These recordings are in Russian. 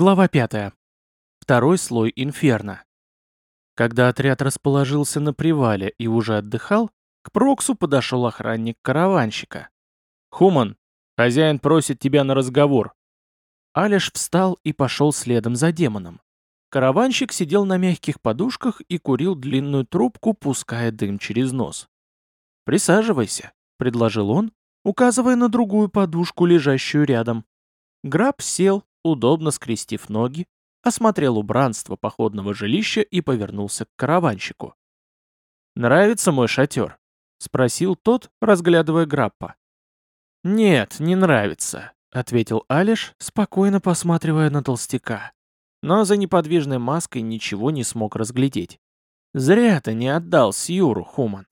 Глава 5. Второй слой инферно. Когда отряд расположился на привале и уже отдыхал, к Проксу подошел охранник караванщика. «Хуман, хозяин просит тебя на разговор». Алиш встал и пошел следом за демоном. Караванщик сидел на мягких подушках и курил длинную трубку, пуская дым через нос. «Присаживайся», — предложил он, указывая на другую подушку, лежащую рядом. Граб сел, удобно скрестив ноги, осмотрел убранство походного жилища и повернулся к караванщику. «Нравится мой шатер?» — спросил тот, разглядывая Граппа. «Нет, не нравится», — ответил Алиш, спокойно посматривая на толстяка. Но за неподвижной маской ничего не смог разглядеть. «Зря ты не отдал Сьюру, Хуман.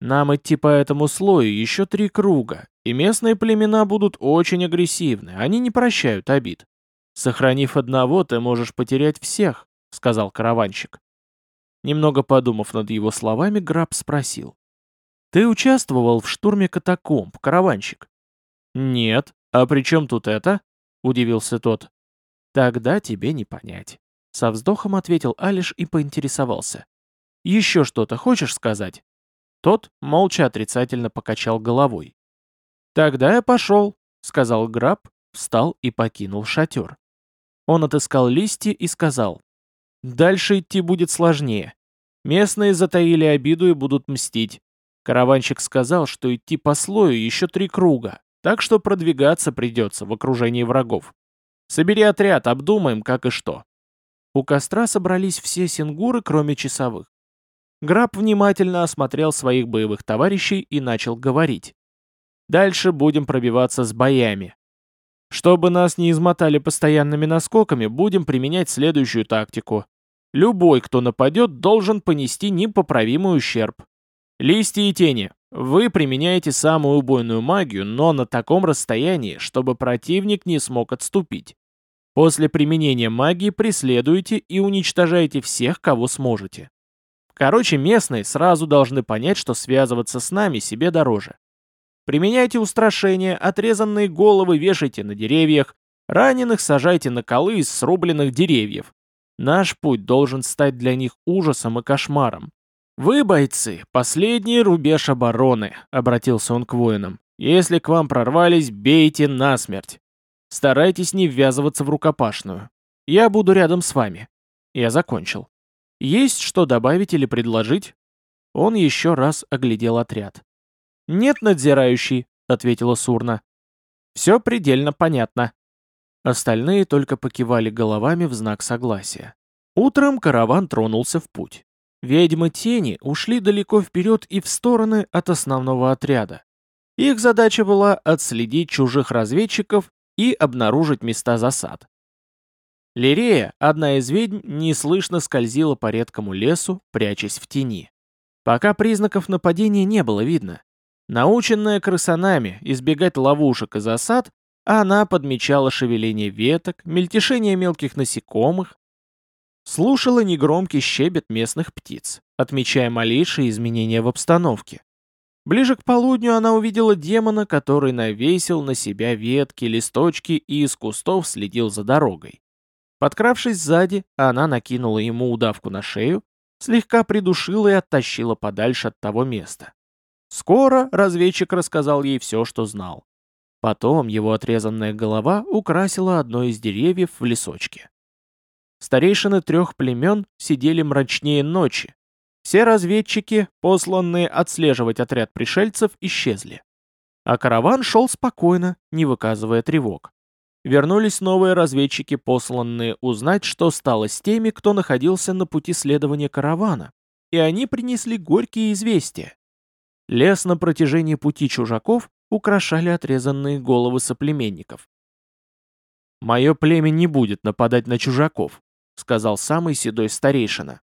Нам идти по этому слою еще три круга, и местные племена будут очень агрессивны, они не прощают обид. Сохранив одного, ты можешь потерять всех, сказал караванщик. Немного подумав над его словами, Граб спросил. «Ты участвовал в штурме катакомб, караванщик?» «Нет. А при чем тут это?» — удивился тот. «Тогда тебе не понять». Со вздохом ответил Алиш и поинтересовался. «Еще что-то хочешь сказать?» Тот молча отрицательно покачал головой. «Тогда я пошел», — сказал Граб, встал и покинул шатер. Он отыскал листья и сказал, «Дальше идти будет сложнее. Местные затаили обиду и будут мстить. Караванщик сказал, что идти по слою еще три круга, так что продвигаться придется в окружении врагов. Собери отряд, обдумаем, как и что». У костра собрались все сингуры, кроме часовых. Граб внимательно осмотрел своих боевых товарищей и начал говорить. «Дальше будем пробиваться с боями. Чтобы нас не измотали постоянными наскоками, будем применять следующую тактику. Любой, кто нападет, должен понести непоправимый ущерб. Листья и тени. Вы применяете самую убойную магию, но на таком расстоянии, чтобы противник не смог отступить. После применения магии преследуйте и уничтожайте всех, кого сможете. Короче, местные сразу должны понять, что связываться с нами себе дороже. Применяйте устрашения, отрезанные головы вешайте на деревьях, раненых сажайте на колы из срубленных деревьев. Наш путь должен стать для них ужасом и кошмаром. «Вы, бойцы, последний рубеж обороны», — обратился он к воинам. «Если к вам прорвались, бейте насмерть. Старайтесь не ввязываться в рукопашную. Я буду рядом с вами». Я закончил. Есть что добавить или предложить?» Он еще раз оглядел отряд. «Нет, надзирающий», — ответила Сурна. «Все предельно понятно». Остальные только покивали головами в знак согласия. Утром караван тронулся в путь. Ведьмы тени ушли далеко вперед и в стороны от основного отряда. Их задача была отследить чужих разведчиков и обнаружить места засад. Лирея, одна из ведьм, неслышно скользила по редкому лесу, прячась в тени. Пока признаков нападения не было видно. Наученная крысанами избегать ловушек и засад, она подмечала шевеление веток, мельтешение мелких насекомых, слушала негромкий щебет местных птиц, отмечая малейшие изменения в обстановке. Ближе к полудню она увидела демона, который навесил на себя ветки, листочки и из кустов следил за дорогой. Подкравшись сзади, она накинула ему удавку на шею, слегка придушила и оттащила подальше от того места. Скоро разведчик рассказал ей все, что знал. Потом его отрезанная голова украсила одно из деревьев в лесочке. Старейшины трех племен сидели мрачнее ночи. Все разведчики, посланные отслеживать отряд пришельцев, исчезли. А караван шел спокойно, не выказывая тревог вернулись новые разведчики, посланные узнать, что стало с теми, кто находился на пути следования каравана, и они принесли горькие известия. Лес на протяжении пути чужаков украшали отрезанные головы соплеменников. «Мое племя не будет нападать на чужаков», — сказал самый седой старейшина.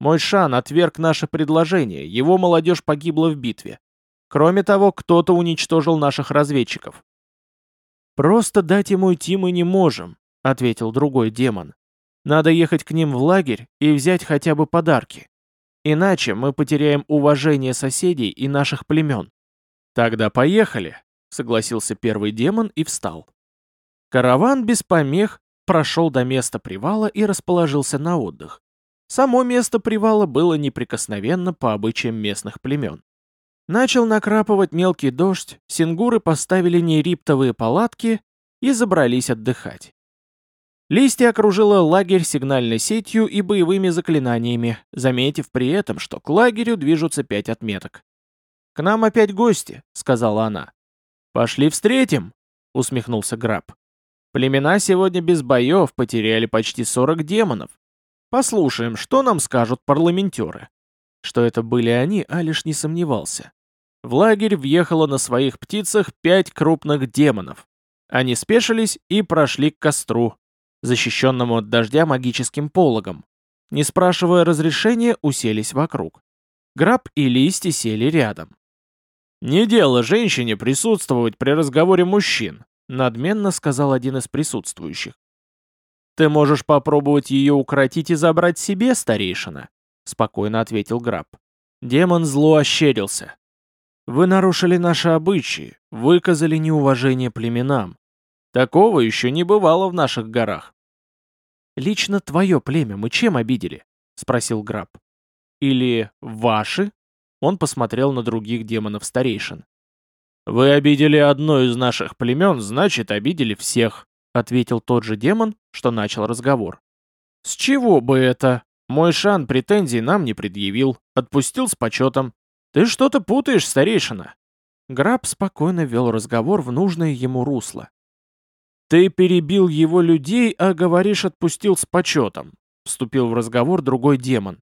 «Мой шан отверг наше предложение, его молодежь погибла в битве. Кроме того, кто-то уничтожил наших разведчиков. «Просто дать ему идти мы не можем», — ответил другой демон. «Надо ехать к ним в лагерь и взять хотя бы подарки. Иначе мы потеряем уважение соседей и наших племен». «Тогда поехали», — согласился первый демон и встал. Караван без помех прошел до места привала и расположился на отдых. Само место привала было неприкосновенно по обычаям местных племен. Начал накрапывать мелкий дождь, сингуры поставили нериптовые палатки и забрались отдыхать. Листья окружила лагерь сигнальной сетью и боевыми заклинаниями, заметив при этом, что к лагерю движутся пять отметок. «К нам опять гости», — сказала она. «Пошли встретим», — усмехнулся Граб. «Племена сегодня без боев потеряли почти 40 демонов. Послушаем, что нам скажут парламентеры». Что это были они, а лишь не сомневался. В лагерь въехало на своих птицах пять крупных демонов. Они спешились и прошли к костру, защищенному от дождя магическим пологом. Не спрашивая разрешения, уселись вокруг. Граб и Листи сели рядом. «Не дело женщине присутствовать при разговоре мужчин», надменно сказал один из присутствующих. «Ты можешь попробовать ее укротить и забрать себе, старейшина», спокойно ответил Граб. Демон зло ощерился. «Вы нарушили наши обычаи, выказали неуважение племенам. Такого еще не бывало в наших горах. «Лично твое племя мы чем обидели?» — спросил Граб. «Или ваши?» Он посмотрел на других демонов-старейшин. «Вы обидели одно из наших племен, значит, обидели всех», — ответил тот же демон, что начал разговор. «С чего бы это? Мой шан претензий нам не предъявил, отпустил с почетом. Ты что-то путаешь, старейшина». Граб спокойно вел разговор в нужное ему русло. «Ты перебил его людей, а говоришь, отпустил с почетом», — вступил в разговор другой демон.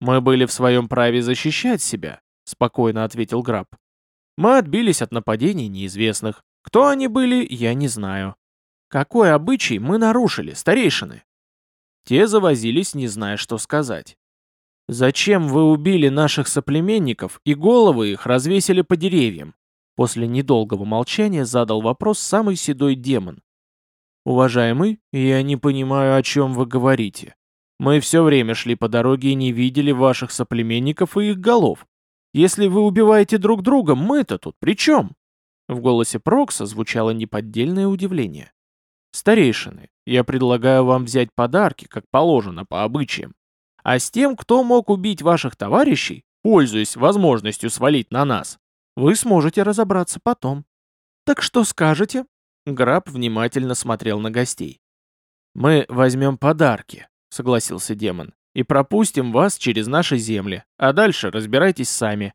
«Мы были в своем праве защищать себя», — спокойно ответил Граб. «Мы отбились от нападений неизвестных. Кто они были, я не знаю. Какой обычай мы нарушили, старейшины?» Те завозились, не зная, что сказать. «Зачем вы убили наших соплеменников и головы их развесили по деревьям? После недолгого молчания задал вопрос самый седой демон. «Уважаемый, я не понимаю, о чем вы говорите. Мы все время шли по дороге и не видели ваших соплеменников и их голов. Если вы убиваете друг друга, мы-то тут при чем?» В голосе Прокса звучало неподдельное удивление. «Старейшины, я предлагаю вам взять подарки, как положено, по обычаям. А с тем, кто мог убить ваших товарищей, пользуясь возможностью свалить на нас, вы сможете разобраться потом. Так что скажете?» Граб внимательно смотрел на гостей. «Мы возьмем подарки», — согласился демон, «и пропустим вас через наши земли, а дальше разбирайтесь сами».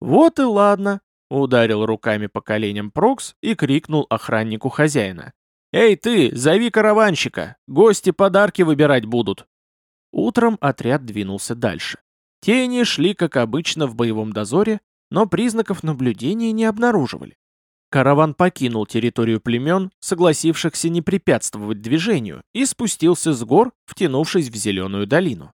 «Вот и ладно», — ударил руками по коленям Прокс и крикнул охраннику хозяина. «Эй ты, зови караванщика, гости подарки выбирать будут». Утром отряд двинулся дальше. Тени шли, как обычно, в боевом дозоре, но признаков наблюдения не обнаруживали. Караван покинул территорию племен, согласившихся не препятствовать движению, и спустился с гор, втянувшись в зеленую долину.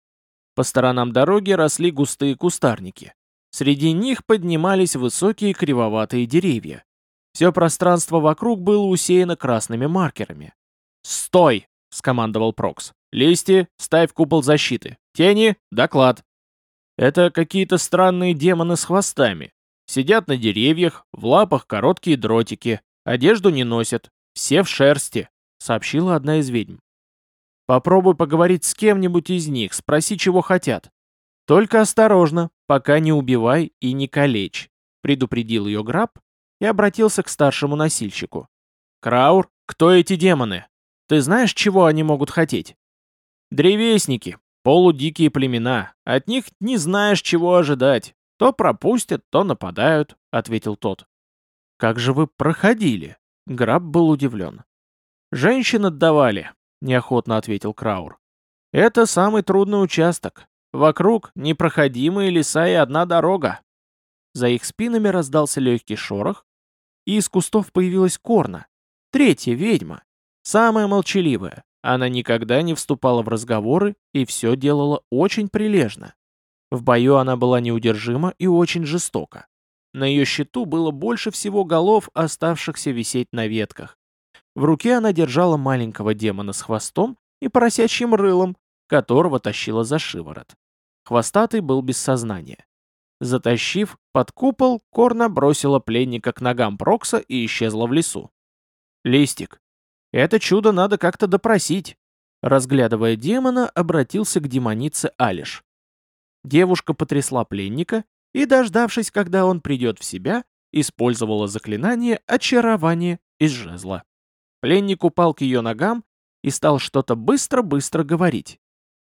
По сторонам дороги росли густые кустарники. Среди них поднимались высокие кривоватые деревья. Все пространство вокруг было усеяно красными маркерами. «Стой!» — скомандовал Прокс. «Листи, ставь купол защиты. Тени, доклад». Это какие-то странные демоны с хвостами. Сидят на деревьях, в лапах короткие дротики, одежду не носят, все в шерсти, сообщила одна из ведьм. Попробуй поговорить с кем-нибудь из них, спроси, чего хотят. Только осторожно, пока не убивай и не калечь, предупредил ее Граб и обратился к старшему носильщику. Краур, кто эти демоны? Ты знаешь, чего они могут хотеть? Древесники, Полудикие племена, от них не знаешь, чего ожидать. То пропустят, то нападают», — ответил тот. «Как же вы проходили?» Граб был удивлен. «Женщин отдавали», — неохотно ответил Краур. «Это самый трудный участок. Вокруг непроходимые леса и одна дорога». За их спинами раздался легкий шорох, и из кустов появилась Корна, третья ведьма, самая молчаливая. Она никогда не вступала в разговоры и все делала очень прилежно. В бою она была неудержима и очень жестока. На ее щиту было больше всего голов, оставшихся висеть на ветках. В руке она держала маленького демона с хвостом и поросячьим рылом, которого тащила за шиворот. Хвостатый был без сознания. Затащив под купол, Корна бросила пленника к ногам Прокса и исчезла в лесу. «Листик, Это чудо надо как-то допросить. Разглядывая демона, обратился к демонице Алиш. Девушка потрясла пленника и, дождавшись, когда он придет в себя, использовала заклинание очарования из жезла. Пленник упал к ее ногам и стал что-то быстро-быстро говорить.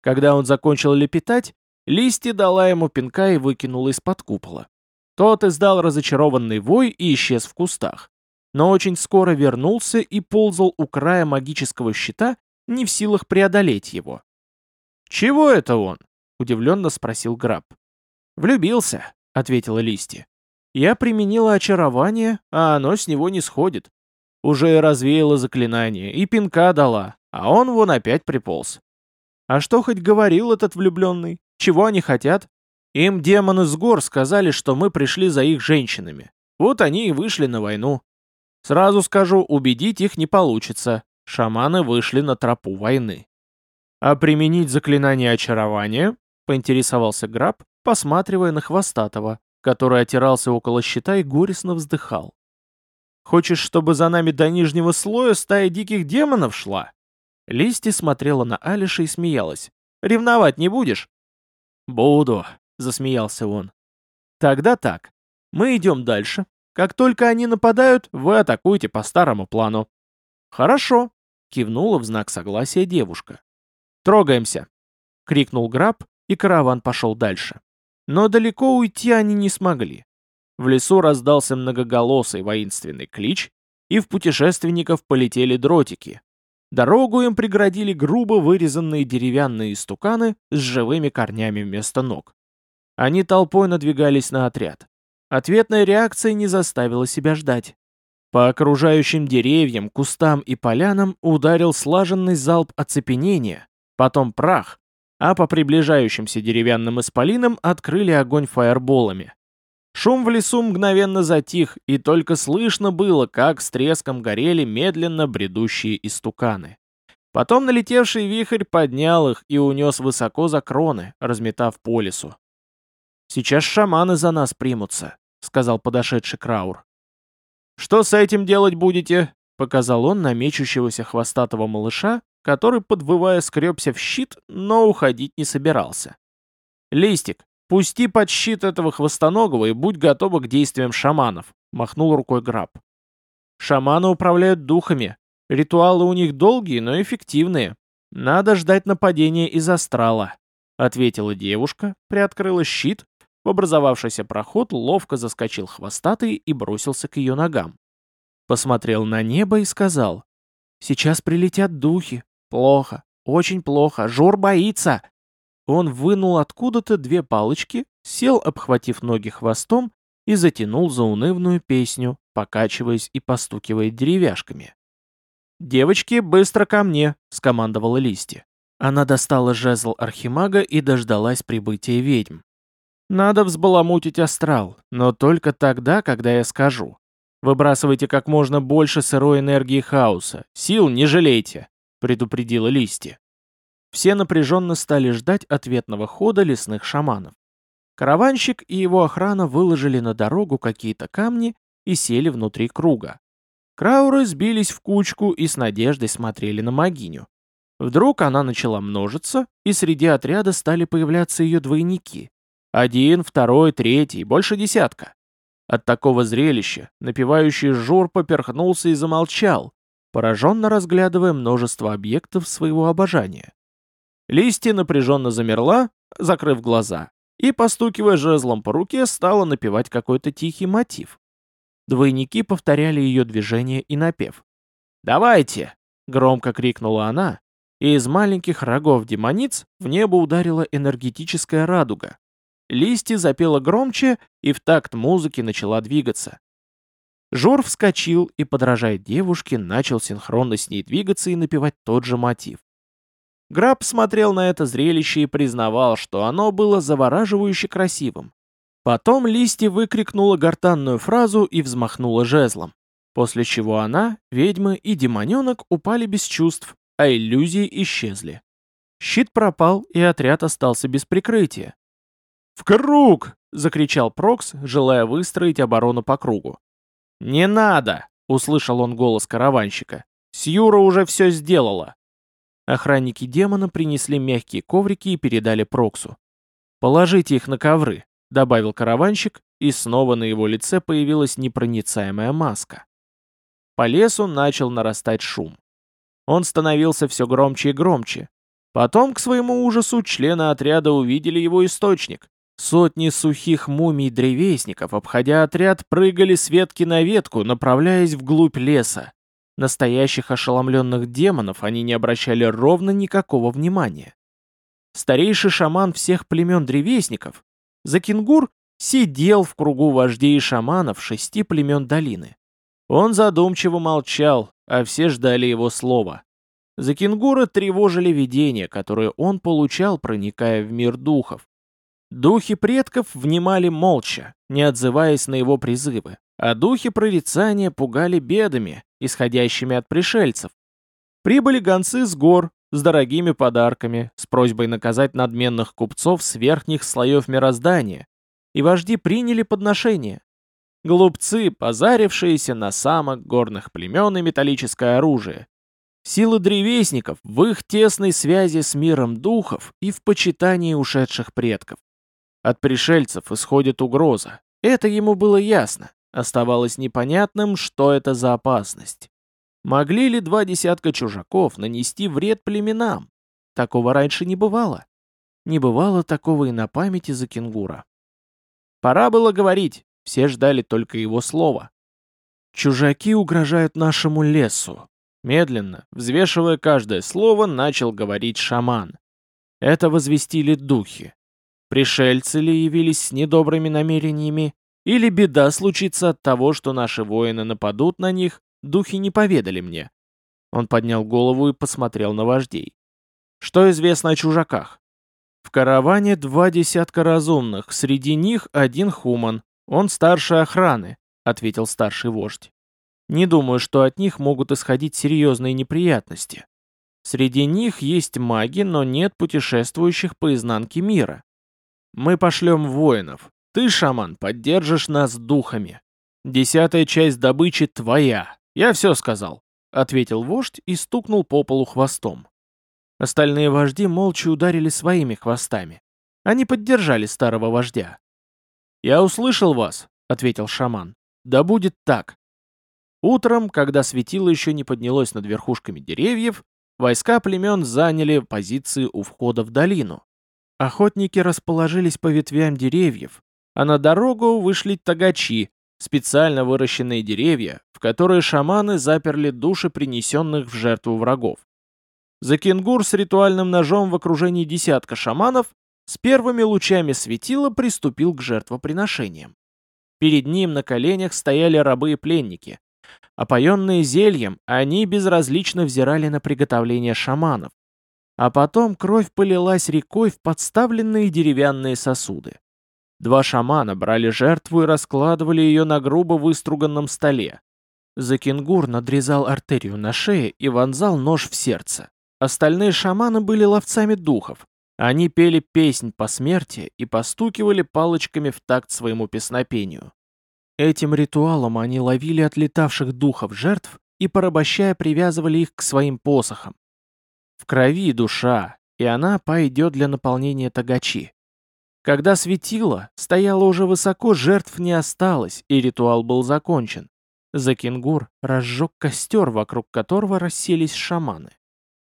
Когда он закончил лепетать, листья дала ему пинка и выкинула из-под купола. Тот издал разочарованный вой и исчез в кустах. Но очень скоро вернулся и ползал у края магического щита, не в силах преодолеть его. «Чего это он?» — удивленно спросил Граб. «Влюбился», — ответила Листи. «Я применила очарование, а оно с него не сходит. Уже развеяла заклинание и пинка дала, а он вон опять приполз. А что хоть говорил этот влюбленный? Чего они хотят? Им демоны с гор сказали, что мы пришли за их женщинами. Вот они и вышли на войну. Сразу скажу, убедить их не получится. Шаманы вышли на тропу войны. А применить заклинание очарования? Поинтересовался Граб, посматривая на Хвостатого, который отирался около щита и горестно вздыхал. «Хочешь, чтобы за нами до нижнего слоя стая диких демонов шла?» Листи смотрела на Алиша и смеялась. «Ревновать не будешь?» «Буду», — засмеялся он. «Тогда так. Мы идем дальше. Как только они нападают, вы атакуете по старому плану». «Хорошо», — кивнула в знак согласия девушка. «Трогаемся», — крикнул Граб, и караван пошел дальше. Но далеко уйти они не смогли. В лесу раздался многоголосый воинственный клич, и в путешественников полетели дротики, Дорогу им преградили грубо вырезанные деревянные стуканы с живыми корнями вместо ног. Они толпой надвигались на отряд. Ответная реакция не заставила себя ждать. По окружающим деревьям, кустам и полянам ударил слаженный залп оцепенения, потом прах, а по приближающимся деревянным исполинам открыли огонь фаерболами. Шум в лесу мгновенно затих, и только слышно было, как с треском горели медленно бредущие истуканы. Потом налетевший вихрь поднял их и унес высоко за кроны, разметав по лесу. «Сейчас шаманы за нас примутся», — сказал подошедший Краур. «Что с этим делать будете?» — показал он на мечущегося хвостатого малыша, который, подвывая, скребся в щит, но уходить не собирался. «Листик, «Пусти под щит этого хвостоногого и будь готова к действиям шаманов», — махнул рукой Граб. «Шаманы управляют духами. Ритуалы у них долгие, но эффективные. Надо ждать нападения из астрала», — ответила девушка, приоткрыла щит, в образовавшийся проход ловко заскочил хвостатый и бросился к ее ногам. Посмотрел на небо и сказал, «Сейчас прилетят духи. Плохо, очень плохо, Жор боится. Он вынул откуда-то две палочки, сел, обхватив ноги хвостом, и затянул заунывную песню, покачиваясь и постукивая деревяшками. «Девочки, быстро ко мне!» — скомандовала Листи. Она достала жезл архимага и дождалась прибытия ведьм. «Надо взбаламутить астрал, но только тогда, когда я скажу. Выбрасывайте как можно больше сырой энергии хаоса, сил не жалейте», — предупредила Листи. Все напряженно стали ждать ответного хода лесных шаманов. Караванщик и его охрана выложили на дорогу какие-то камни и сели внутри круга. Крауры сбились в кучку и с надеждой смотрели на могиню. Вдруг она начала множиться, и среди отряда стали появляться ее двойники. Один, второй, третий, больше десятка. От такого зрелища напевающий жур поперхнулся и замолчал, пораженно разглядывая множество объектов своего обожания. Листья напряженно замерла, закрыв глаза, и, постукивая жезлом по руке, стала напевать какой-то тихий мотив. Двойники повторяли ее движение и напев. «Давайте!» — громко крикнула она, и из маленьких рогов демониц в небо ударила энергетическая радуга. Листья запела громче и в такт музыки начала двигаться. Жор вскочил и, подражая девушке, начал синхронно с ней двигаться и напевать тот же мотив. Граб смотрел на это зрелище и признавал, что оно было завораживающе красивым. Потом Листи выкрикнула гортанную фразу и взмахнула жезлом, после чего она, ведьма и демоненок упали без чувств, а иллюзии исчезли. Щит пропал, и отряд остался без прикрытия. «В круг!» — закричал Прокс, желая выстроить оборону по кругу. «Не надо!» — услышал он голос караванщика. Сьюра уже все сделала. Охранники демона принесли мягкие коврики и передали Проксу. «Положите их на ковры», — добавил караванщик, и снова на его лице появилась непроницаемая маска. По лесу начал нарастать шум. Он становился все громче и громче. Потом, к своему ужасу, члены отряда увидели его источник. Сотни сухих мумий-древесников, обходя отряд, прыгали с ветки на ветку, направляясь вглубь леса. Настоящих ошеломленных демонов они не обращали ровно никакого внимания. Старейший шаман всех племен древесников, Закингур, сидел в кругу вождей шаманов шести племен долины. Он задумчиво молчал, а все ждали его слова. Закингура тревожили видения, которые он получал, проникая в мир духов. Духи предков внимали молча, не отзываясь на его призывы, а духи прорицания пугали бедами, исходящими от пришельцев. Прибыли гонцы с гор, с дорогими подарками, с просьбой наказать надменных купцов с верхних слоев мироздания, и вожди приняли подношение. Глупцы, позарившиеся на самок горных племен и металлическое оружие. Силы древесников в их тесной связи с миром духов и в почитании ушедших предков. От пришельцев исходит угроза. Это ему было ясно. Оставалось непонятным, что это за опасность. Могли ли два десятка чужаков нанести вред племенам? Такого раньше не бывало. Не бывало такого и на памяти за кенгура. Пора было говорить, все ждали только его слова. «Чужаки угрожают нашему лесу», Медленно, взвешивая каждое слово, начал говорить шаман. Это возвестили духи. Пришельцы ли явились с недобрыми намерениями, или беда случится от того, что наши воины нападут на них, духи не поведали мне. Он поднял голову и посмотрел на вождей. Что известно о чужаках? В караване два десятка разумных, среди них один хуман. Он старше охраны, ответил старший вождь. Не думаю, что от них могут исходить серьезные неприятности. Среди них есть маги, но нет путешествующих по изнанке мира. Мы пошлем воинов, ты, шаман, поддержишь нас духами. Десятая часть добычи твоя. Я все сказал», — ответил вождь и стукнул по полу хвостом. Остальные вожди молча ударили своими хвостами. Они поддержали старого вождя. «Я услышал вас», — ответил шаман. «Да будет так». Утром, когда светило еще не поднялось над верхушками деревьев, войска племен заняли позиции у входа в долину. Охотники расположились по ветвям деревьев, а на дорогу вышли тагачи, специально выращенные деревья, в которые шаманы заперли души принесенных в жертву врагов. Закингур с ритуальным ножом в окружении десятка шаманов с первыми лучами светила приступил к жертвоприношениям. Перед ним на коленях стояли рабы и пленники. Опоенные зельем, они безразлично взирали на приготовление шаманов. А потом кровь полилась рекой в подставленные деревянные сосуды. Два шамана брали жертву и раскладывали ее на грубо выструганном столе. Закингур надрезал артерию на шее и вонзал нож в сердце. Остальные шаманы были ловцами духов. Они пели песнь по смерти и постукивали палочками в такт своему песнопению. Этим ритуалом они ловили отлетавших духов жертв и, порабощая, привязывали их к своим посохам. В крови душа, и она пойдет для наполнения тагачи. Когда светило, стояло уже высоко, жертв не осталось, и ритуал был закончен. Закингур разжег костер, вокруг которого расселись шаманы.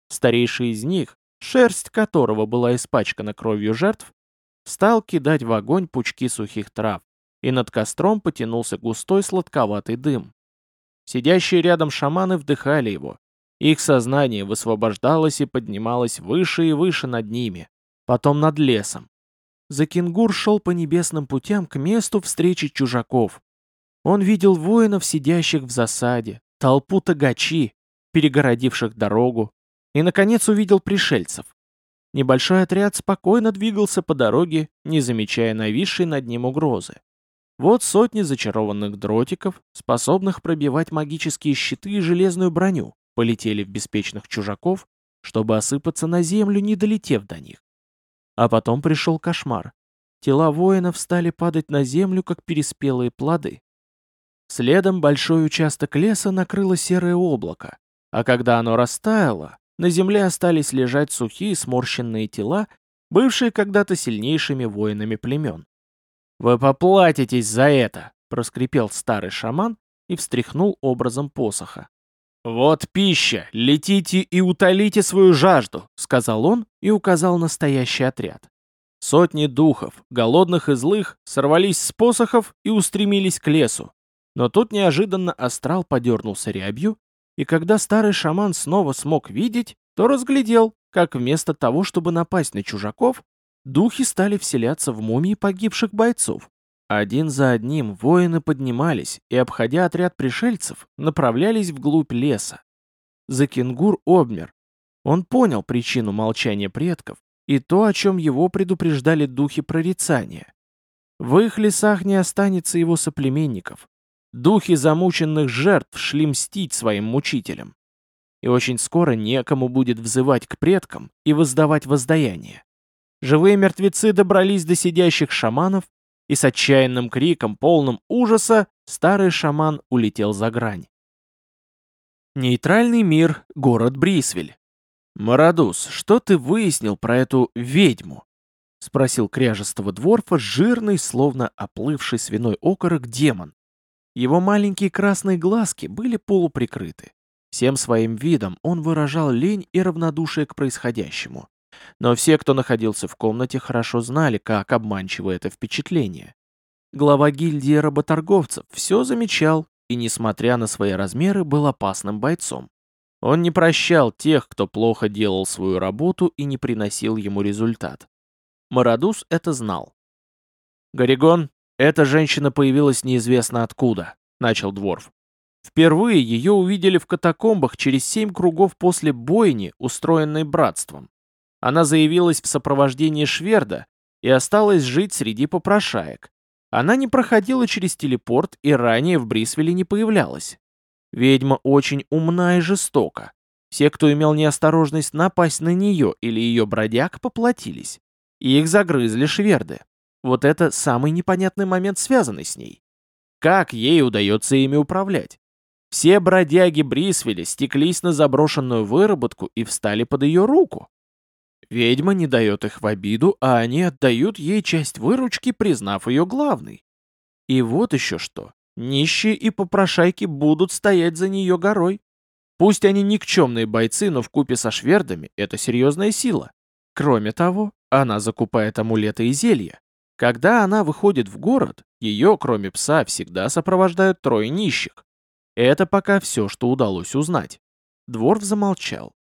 Старейший из них, шерсть которого была испачкана кровью жертв, стал кидать в огонь пучки сухих трав, и над костром потянулся густой сладковатый дым. Сидящие рядом шаманы вдыхали его. Их сознание высвобождалось и поднималось выше и выше над ними, потом над лесом, Закингур шел по небесным путям к месту встречи чужаков. Он видел воинов, сидящих в засаде, толпу тагачи, перегородивших дорогу, и, наконец, увидел пришельцев. Небольшой отряд спокойно двигался по дороге, не замечая нависшей над ним угрозы. Вот сотни зачарованных дротиков, способных пробивать магические щиты и железную броню, полетели в беспечных чужаков, чтобы осыпаться на землю, не долетев до них. А потом пришел кошмар. Тела воинов стали падать на землю, как переспелые плоды. Следом большой участок леса накрыло серое облако. А когда оно растаяло, на земле остались лежать сухие сморщенные тела, бывшие когда-то сильнейшими воинами племен. «Вы поплатитесь за это!» — проскрипел старый шаман и встряхнул образом посоха. «Вот пища! Летите и утолите свою жажду!» — сказал он и указал настоящий отряд. Сотни духов, голодных и злых, сорвались с посохов и устремились к лесу. Но тут неожиданно астрал подернулся рябью, и когда старый шаман снова смог видеть, то разглядел, как вместо того, чтобы напасть на чужаков, духи стали вселяться в мумии погибших бойцов. Один за одним воины поднимались и, обходя отряд пришельцев, направлялись вглубь леса. Закингур обмер. Он понял причину молчания предков и то, о чем его предупреждали духи прорицания. В их лесах не останется его соплеменников. Духи замученных жертв шли мстить своим мучителям. И очень скоро некому будет взывать к предкам и воздавать воздаяние. Живые мертвецы добрались до сидящих шаманов, и с отчаянным криком, полным ужаса, старый шаман улетел за грань. Нейтральный мир, город Брисвель. «Марадус, что ты выяснил про эту ведьму?» — спросил кряжестого дворфа жирный, словно оплывший свиной окорок демон. Его маленькие красные глазки были полуприкрыты. Всем своим видом он выражал лень и равнодушие к происходящему. Но все, кто находился в комнате, хорошо знали, как обманчиво это впечатление. Глава гильдии работорговцев все замечал и, несмотря на свои размеры, был опасным бойцом. Он не прощал тех, кто плохо делал свою работу и не приносил ему результат. Марадус это знал. «Горигон, эта женщина появилась неизвестно откуда», — начал Дворф. Впервые ее увидели в катакомбах через семь кругов после бойни, устроенной братством. Она заявилась в сопровождении Шверда и осталась жить среди попрошаек. Она не проходила через телепорт и ранее в Брисвеле не появлялась. Ведьма очень умна и жестока. Все, кто имел неосторожность напасть на нее или ее бродяг, поплатились. И их загрызли шверды. Вот это самый непонятный момент, связанный с ней. Как ей удается ими управлять? Все бродяги Брисвеля стеклись на заброшенную выработку и встали под ее руку. Ведьма не дает их в обиду, а они отдают ей часть выручки, признав ее главной. И вот еще что. Нищие и попрошайки будут стоять за нее горой. Пусть они никчемные бойцы, но вкупе со швердами это серьезная сила. Кроме того, она закупает амулеты и зелья. Когда она выходит в город, ее, кроме пса, всегда сопровождают трое нищих. Это пока все, что удалось узнать. Дворф замолчал.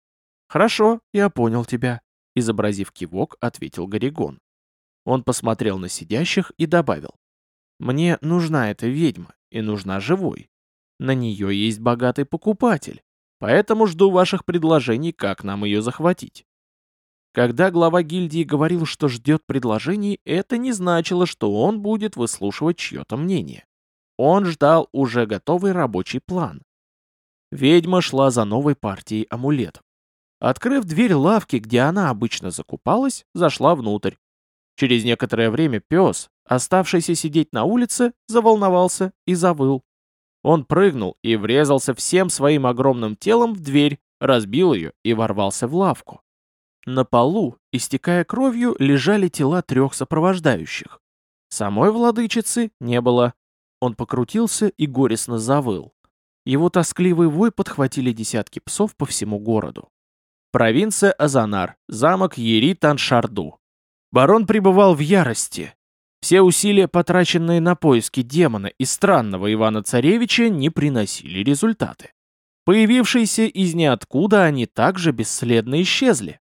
«Хорошо, я понял тебя», — изобразив кивок, ответил Горигон. Он посмотрел на сидящих и добавил. «Мне нужна эта ведьма, и нужна живой. На нее есть богатый покупатель, поэтому жду ваших предложений, как нам ее захватить. Когда глава гильдии говорил, что ждет предложений, это не значило, что он будет выслушивать чье-то мнение. Он ждал уже готовый рабочий план. Ведьма шла за новой партией амулетов. Открыв дверь лавки, где она обычно закупалась, зашла внутрь. Через некоторое время пес, оставшийся сидеть на улице, заволновался и завыл. Он прыгнул и врезался всем своим огромным телом в дверь, разбил ее и ворвался в лавку. На полу, истекая кровью, лежали тела трех сопровождающих. Самой владычицы не было. Он покрутился и горестно завыл. Его тоскливый вой подхватили десятки псов по всему городу. Провинция Азанар, замок Ери-Таншарду. Барон пребывал в ярости. Все усилия, потраченные на поиски демона и странного Ивана-Царевича, не приносили результаты. Появившиеся из ниоткуда, они также бесследно исчезли.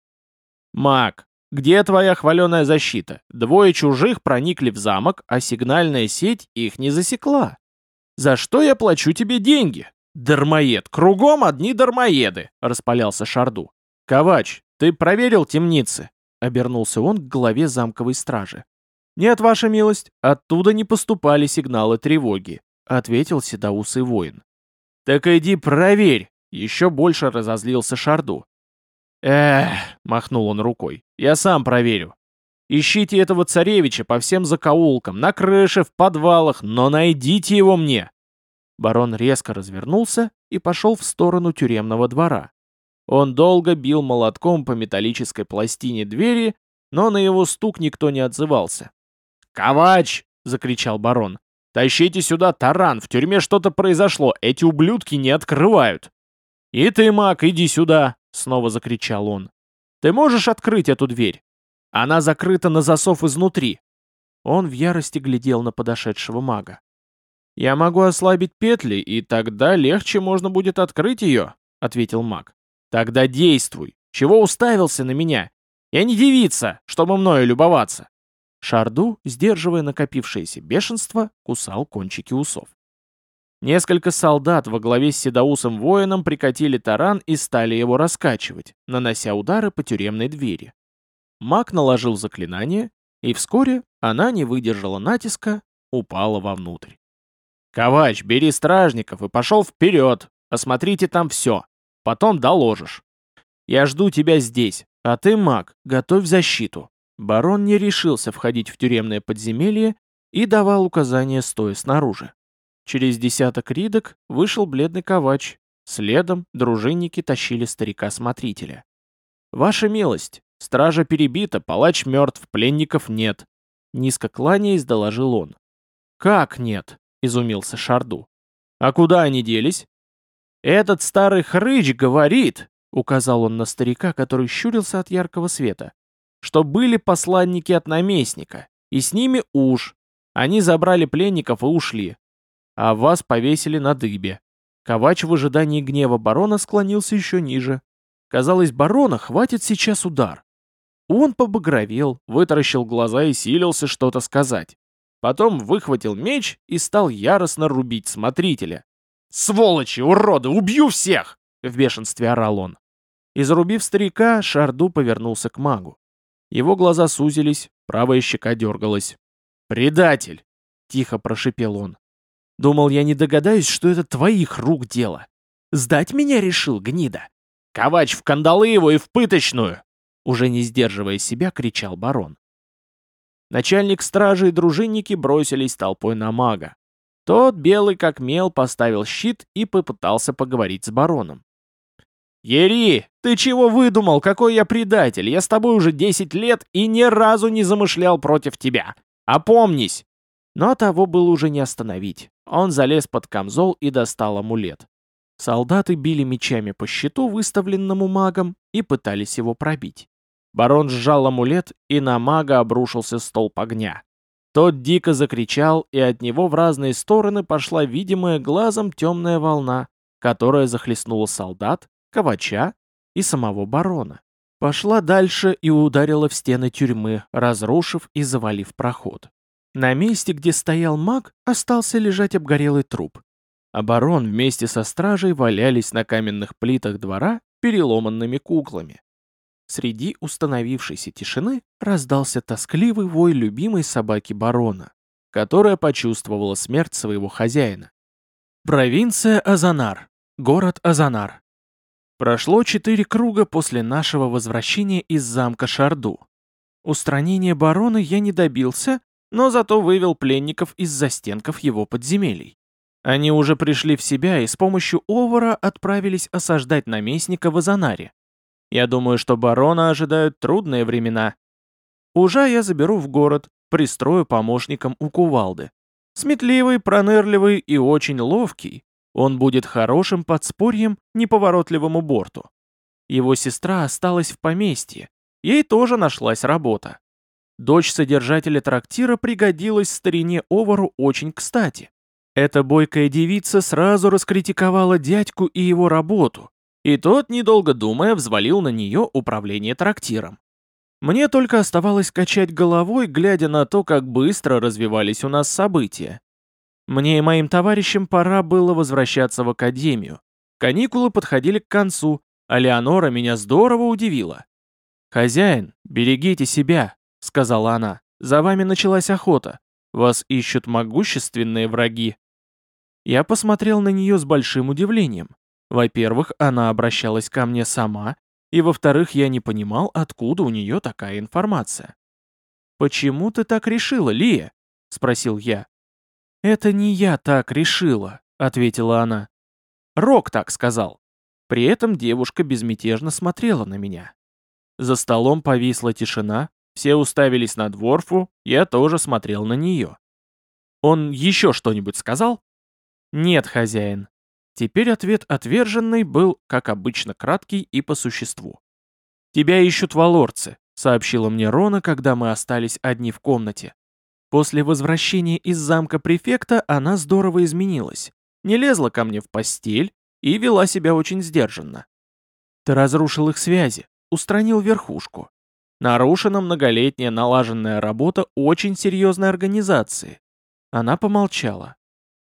«Маг, где твоя хваленая защита? Двое чужих проникли в замок, а сигнальная сеть их не засекла. За что я плачу тебе деньги?» «Дармоед! Кругом одни дармоеды!» — распалялся Шарду. «Ковач, ты проверил темницы?» Обернулся он к главе замковой стражи. «Нет, ваша милость, оттуда не поступали сигналы тревоги», ответил седоусый воин. «Так иди проверь!» Еще больше разозлился Шарду. «Эх!» — махнул он рукой. «Я сам проверю. Ищите этого царевича по всем закоулкам, на крыше, в подвалах, но найдите его мне!» Барон резко развернулся и пошел в сторону тюремного двора. Он долго бил молотком по металлической пластине двери, но на его стук никто не отзывался. «Ковач!» — закричал барон. «Тащите сюда таран, в тюрьме что-то произошло, эти ублюдки не открывают!» «И ты, маг, иди сюда!» — снова закричал он. «Ты можешь открыть эту дверь? Она закрыта на засов изнутри!» Он в ярости глядел на подошедшего мага. «Я могу ослабить петли, и тогда легче можно будет открыть ее», — ответил маг. «Тогда действуй! Чего уставился на меня? Я не девица, чтобы мною любоваться!» Шарду, сдерживая накопившееся бешенство, кусал кончики усов. Несколько солдат во главе с седоусым воином прикатили таран и стали его раскачивать, нанося удары по тюремной двери. Маг наложил заклинание, и вскоре она не выдержала натиска, упала вовнутрь. «Ковач, бери стражников и пошел вперед! Осмотрите там все. Потом доложишь. Я жду тебя здесь, а ты, маг, готовь защиту». Барон не решился входить в тюремное подземелье и давал указания, стоя снаружи. Через десяток ридок вышел бледный ковач. Следом дружинники тащили старика-смотрителя. «Ваша милость, стража перебита, палач мертв, пленников нет», — низко кланяясь, доложил он. «Как нет?» изумился Шарду. «А куда они делись?» «Этот старый хрыч говорит», — указал он на старика, который щурился от яркого света, «что были посланники от наместника, и с ними уж. Они забрали пленников и ушли. А вас повесили на дыбе». Ковач в ожидании гнева барона склонился еще ниже. Казалось, барона хватит сейчас удар. Он побагровел, вытаращил глаза и силился что-то сказать. Потом выхватил меч и стал яростно рубить смотрителя. «Сволочи, уроды, убью всех!» — в бешенстве орал он. И зарубив старика, Шарду повернулся к магу. Его глаза сузились, правая щека дергалась. «Предатель!» — тихо прошипел он. «Думал, я не догадаюсь, что это твоих рук дело. Сдать меня решил, гнида! Ковач в кандалы его и в пыточную!» Уже не сдерживая себя, кричал барон. Начальник стражи и дружинники бросились толпой на мага. Тот, белый как мел, поставил щит и попытался поговорить с бароном. «Ери, ты чего выдумал? Какой я предатель? Я с тобой уже 10 лет и ни разу не замышлял против тебя. Опомнись!» Но того было уже не остановить. Он залез под камзол и достал амулет. Солдаты били мечами по щиту, выставленному магом, и пытались его пробить. Барон сжал амулет, и на мага обрушился столб огня. Тот дико закричал, и от него в разные стороны пошла видимая глазом темная волна, которая захлестнула солдат, ковача и самого барона. Пошла дальше и ударила в стены тюрьмы, разрушив и завалив проход. На месте, где стоял маг, остался лежать обгорелый труп. А барон вместе со стражей валялись на каменных плитах двора переломанными куклами. Среди установившейся тишины раздался тоскливый вой любимой собаки барона, которая почувствовала смерть своего хозяина. Провинция Азанар. Город Азанар. Прошло четыре круга после нашего возвращения из замка Шарду. Устранения барона я не добился, но зато вывел пленников из застенков его подземелий. Они уже пришли в себя и с помощью Овара отправились осаждать наместника в Азанаре. Я думаю, что барона ожидают трудные времена. Уже я заберу в город, пристрою помощником у кувалды. Сметливый, пронырливый и очень ловкий, он будет хорошим подспорьем неповоротливому борту. Его сестра осталась в поместье, ей тоже нашлась работа. Дочь содержателя трактира пригодилась старине Овару очень кстати. Эта бойкая девица сразу раскритиковала дядьку и его работу, и тот, недолго думая, взвалил на нее управление трактиром. Мне только оставалось качать головой, глядя на то, как быстро развивались у нас события. Мне и моим товарищам пора было возвращаться в академию. Каникулы подходили к концу, а Леонора меня здорово удивила. «Хозяин, берегите себя», — сказала она. «За вами началась охота. Вас ищут могущественные враги». Я посмотрел на нее с большим удивлением. Во-первых, она обращалась ко мне сама, и во-вторых, я не понимал, откуда у нее такая информация. «Почему ты так решила, Лия?» — спросил я. «Это не я так решила», — ответила она. «Рок так сказал». При этом девушка безмятежно смотрела на меня. За столом повисла тишина, все уставились на Дворфу, я тоже смотрел на нее. «Он еще что-нибудь сказал?» «Нет, хозяин». Теперь ответ отверженный был, как обычно, краткий и по существу. «Тебя ищут валорцы», — сообщила мне Рона, когда мы остались одни в комнате. После возвращения из замка префекта она здорово изменилась. Не лезла ко мне в постель и вела себя очень сдержанно. Ты разрушил их связи, устранил верхушку. Нарушена многолетняя налаженная работа очень серьезной организации. Она помолчала.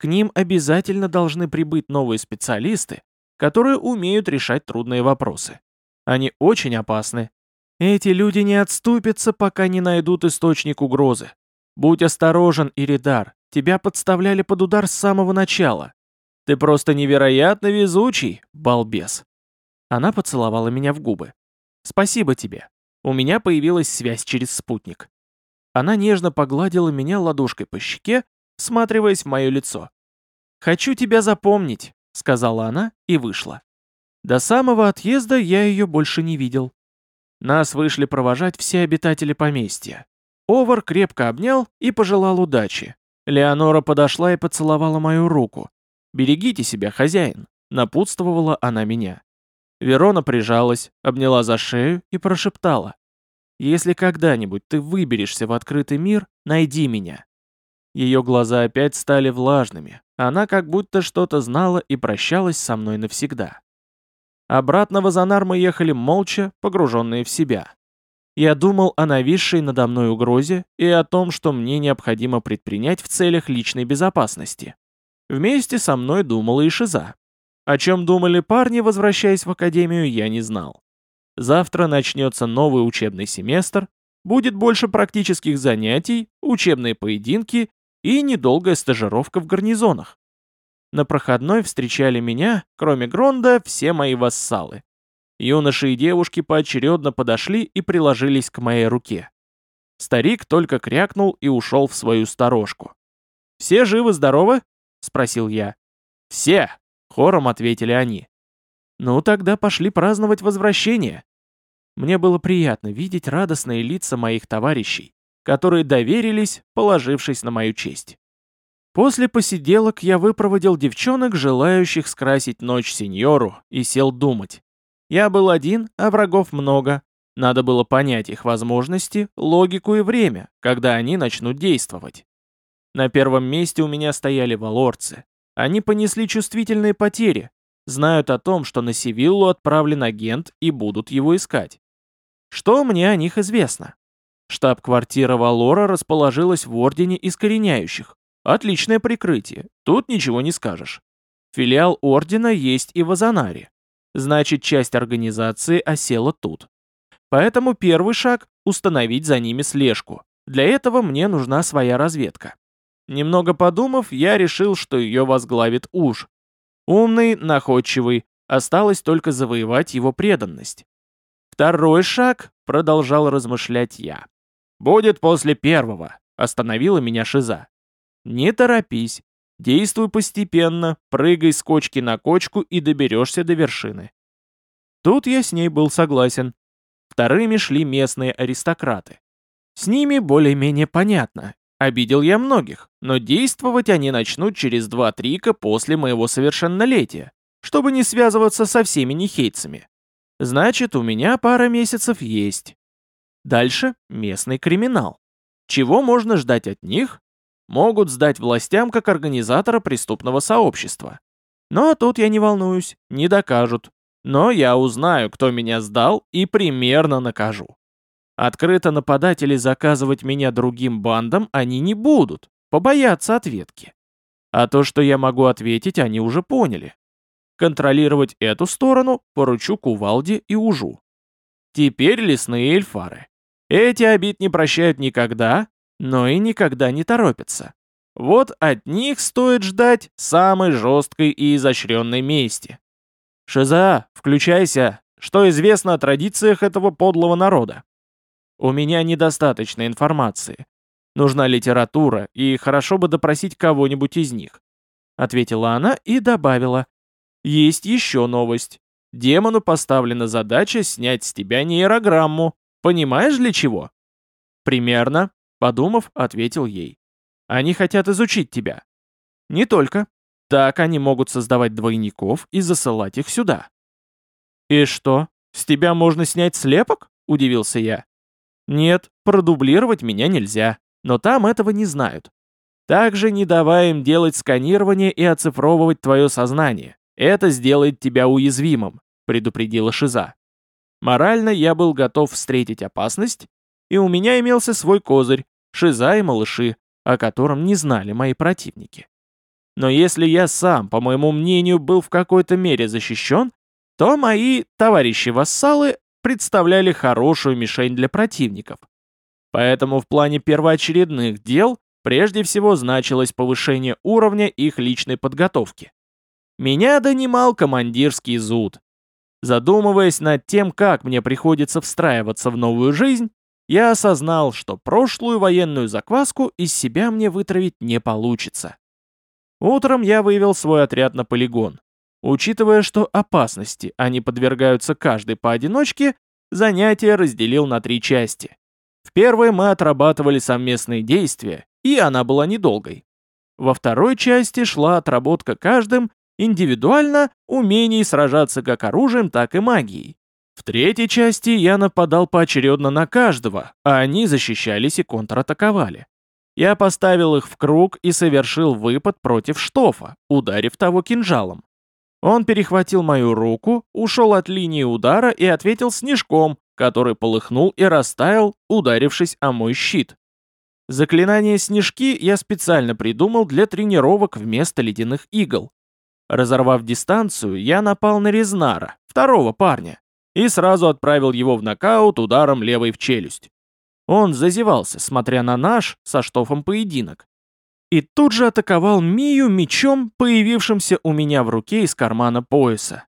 К ним обязательно должны прибыть новые специалисты, которые умеют решать трудные вопросы. Они очень опасны. Эти люди не отступятся, пока не найдут источник угрозы. Будь осторожен, Иридар, тебя подставляли под удар с самого начала. Ты просто невероятно везучий, балбес. Она поцеловала меня в губы. Спасибо тебе. У меня появилась связь через спутник. Она нежно погладила меня ладошкой по щеке, всматриваясь в мое лицо. «Хочу тебя запомнить», — сказала она и вышла. До самого отъезда я ее больше не видел. Нас вышли провожать все обитатели поместья. Овар крепко обнял и пожелал удачи. Леонора подошла и поцеловала мою руку. «Берегите себя, хозяин», — напутствовала она меня. Верона прижалась, обняла за шею и прошептала. «Если когда-нибудь ты выберешься в открытый мир, найди меня». Ее глаза опять стали влажными, она как будто что-то знала и прощалась со мной навсегда. Обратно в Азанар мы ехали молча, погруженные в себя. Я думал о нависшей надо мной угрозе и о том, что мне необходимо предпринять в целях личной безопасности. Вместе со мной думала и Шиза. О чем думали парни, возвращаясь в академию, я не знал. Завтра начнется новый учебный семестр, будет больше практических занятий, учебные поединки и недолгая стажировка в гарнизонах. На проходной встречали меня, кроме Гронда, все мои вассалы. Юноши и девушки поочередно подошли и приложились к моей руке. Старик только крякнул и ушел в свою сторожку. «Все живы-здоровы?» — спросил я. «Все!» — хором ответили они. «Ну, тогда пошли праздновать возвращение». Мне было приятно видеть радостные лица моих товарищей, которые доверились, положившись на мою честь. После посиделок я выпроводил девчонок, желающих скрасить ночь сеньору, и сел думать. Я был один, а врагов много. Надо было понять их возможности, логику и время, когда они начнут действовать. На первом месте у меня стояли валорцы. Они понесли чувствительные потери, знают о том, что на Севиллу отправлен агент и будут его искать. Что мне о них известно? Штаб-квартира Валора расположилась в Ордене Искореняющих. Отличное прикрытие, тут ничего не скажешь. Филиал Ордена есть и в Азанаре. Значит, часть организации осела тут. Поэтому первый шаг – установить за ними слежку. Для этого мне нужна своя разведка. Немного подумав, я решил, что ее возглавит Уж. Умный, находчивый, осталось только завоевать его преданность. Второй шаг, продолжал размышлять я. «Будет после первого», — остановила меня Шиза. «Не торопись. Действуй постепенно, прыгай с кочки на кочку и доберешься до вершины». Тут я с ней был согласен. Вторыми шли местные аристократы. С ними более-менее понятно. Обидел я многих, но действовать они начнут через два трика после моего совершеннолетия, чтобы не связываться со всеми нехейцами. Значит, у меня пара месяцев есть. Дальше местный криминал. Чего можно ждать от них? Могут сдать властям как организатора преступного сообщества. Но тут я не волнуюсь, не докажут. Но я узнаю, кто меня сдал, и примерно накажу. Открыто нападать или заказывать меня другим бандам они не будут, побоятся ответки. А то, что я могу ответить, они уже поняли. Контролировать эту сторону поручу Кувалде и Ужу. Теперь лесные эльфары. Эти обид не прощают никогда, но и никогда не торопятся. Вот от них стоит ждать самой жесткой и изощренной мести. «Шиза, включайся! Что известно о традициях этого подлого народа?» «У меня недостаточно информации. Нужна литература, и хорошо бы допросить кого-нибудь из них. ответила она и добавила. Есть еще новость. Демону поставлена задача снять с тебя нейрограмму. Понимаешь для чего? Примерно, подумав, ответил ей. Они хотят изучить тебя. Не только. Так они могут создавать двойников и засылать их сюда. И что, с тебя можно снять слепок? Удивился я. Нет, продублировать меня нельзя, но там этого не знают. Также не давай им делать сканирование и оцифровывать твое сознание. Это сделает тебя уязвимым, предупредила Шиза. Морально я был готов встретить опасность, и у меня имелся свой козырь, Шиза и малыши, о котором не знали мои противники. Но если я сам, по моему мнению, был в какой-то мере защищен, то мои товарищи-вассалы представляли хорошую мишень для противников. Поэтому в плане первоочередных дел прежде всего значилось повышение уровня их личной подготовки. Меня донимал командирский зуд. Задумываясь над тем, как мне приходится встраиваться в новую жизнь, я осознал, что прошлую военную закваску из себя мне вытравить не получится. Утром я вывел свой отряд на полигон. Учитывая, что опасности они подвергаются каждой поодиночке, занятие разделил на три части. В первой мы отрабатывали совместные действия, и она была недолгой. Во второй части шла отработка каждым индивидуально умений сражаться как оружием, так и магией. В третьей части я нападал поочередно на каждого, а они защищались и контратаковали. Я поставил их в круг и совершил выпад против Штофа, ударив того кинжалом. Он перехватил мою руку, ушел от линии удара и ответил снежком, который полыхнул и растаял, ударившись о мой щит. Заклинание снежки я специально придумал для тренировок вместо ледяных игл. Разорвав дистанцию, я напал на Резнара, второго парня, и сразу отправил его в нокаут ударом левой в челюсть. Он зазевался, смотря на наш со штофом поединок, и тут же атаковал Мию мечом, появившимся у меня в руке из кармана пояса.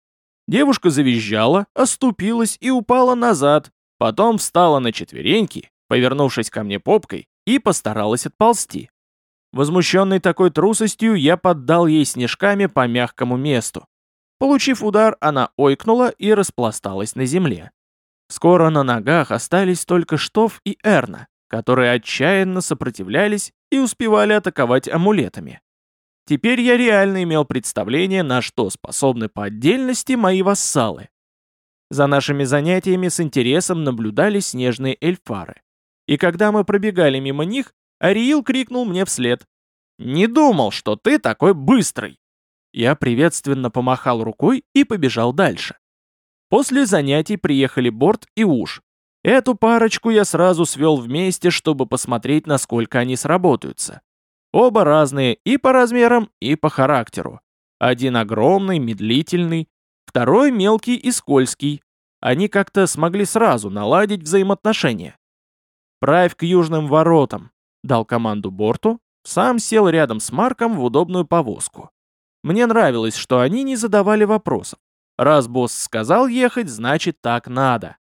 Девушка завизжала, оступилась и упала назад, потом встала на четвереньки, повернувшись ко мне попкой, и постаралась отползти. Возмущенный такой трусостью, я поддал ей снежками по мягкому месту. Получив удар, она ойкнула и распласталась на земле. Скоро на ногах остались только Штоф и Эрна, которые отчаянно сопротивлялись и успевали атаковать амулетами. Теперь я реально имел представление, на что способны по отдельности мои вассалы. За нашими занятиями с интересом наблюдали снежные эльфары. И когда мы пробегали мимо них, Ариил крикнул мне вслед. «Не думал, что ты такой быстрый!» Я приветственно помахал рукой и побежал дальше. После занятий приехали Борт и Уж, Эту парочку я сразу свел вместе, чтобы посмотреть, насколько они сработаются. Оба разные и по размерам, и по характеру. Один огромный, медлительный, второй мелкий и скользкий. Они как-то смогли сразу наладить взаимоотношения. «Правь к южным воротам», — дал команду борту, сам сел рядом с Марком в удобную повозку. Мне нравилось, что они не задавали вопросов. Раз босс сказал ехать, значит так надо.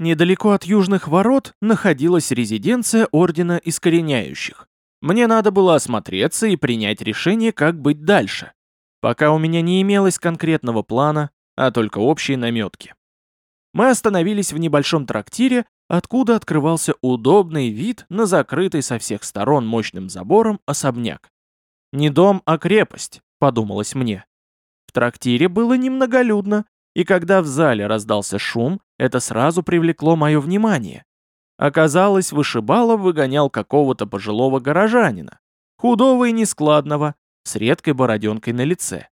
Недалеко от южных ворот находилась резиденция Ордена Искореняющих. Мне надо было осмотреться и принять решение, как быть дальше. Пока у меня не имелось конкретного плана, а только общие наметки. Мы остановились в небольшом трактире, откуда открывался удобный вид на закрытый со всех сторон мощным забором особняк. «Не дом, а крепость», — подумалось мне. В трактире было немноголюдно, и когда в зале раздался шум, это сразу привлекло мое внимание. Оказалось, вышибалов выгонял какого-то пожилого горожанина, худого и нескладного, с редкой бороденкой на лице.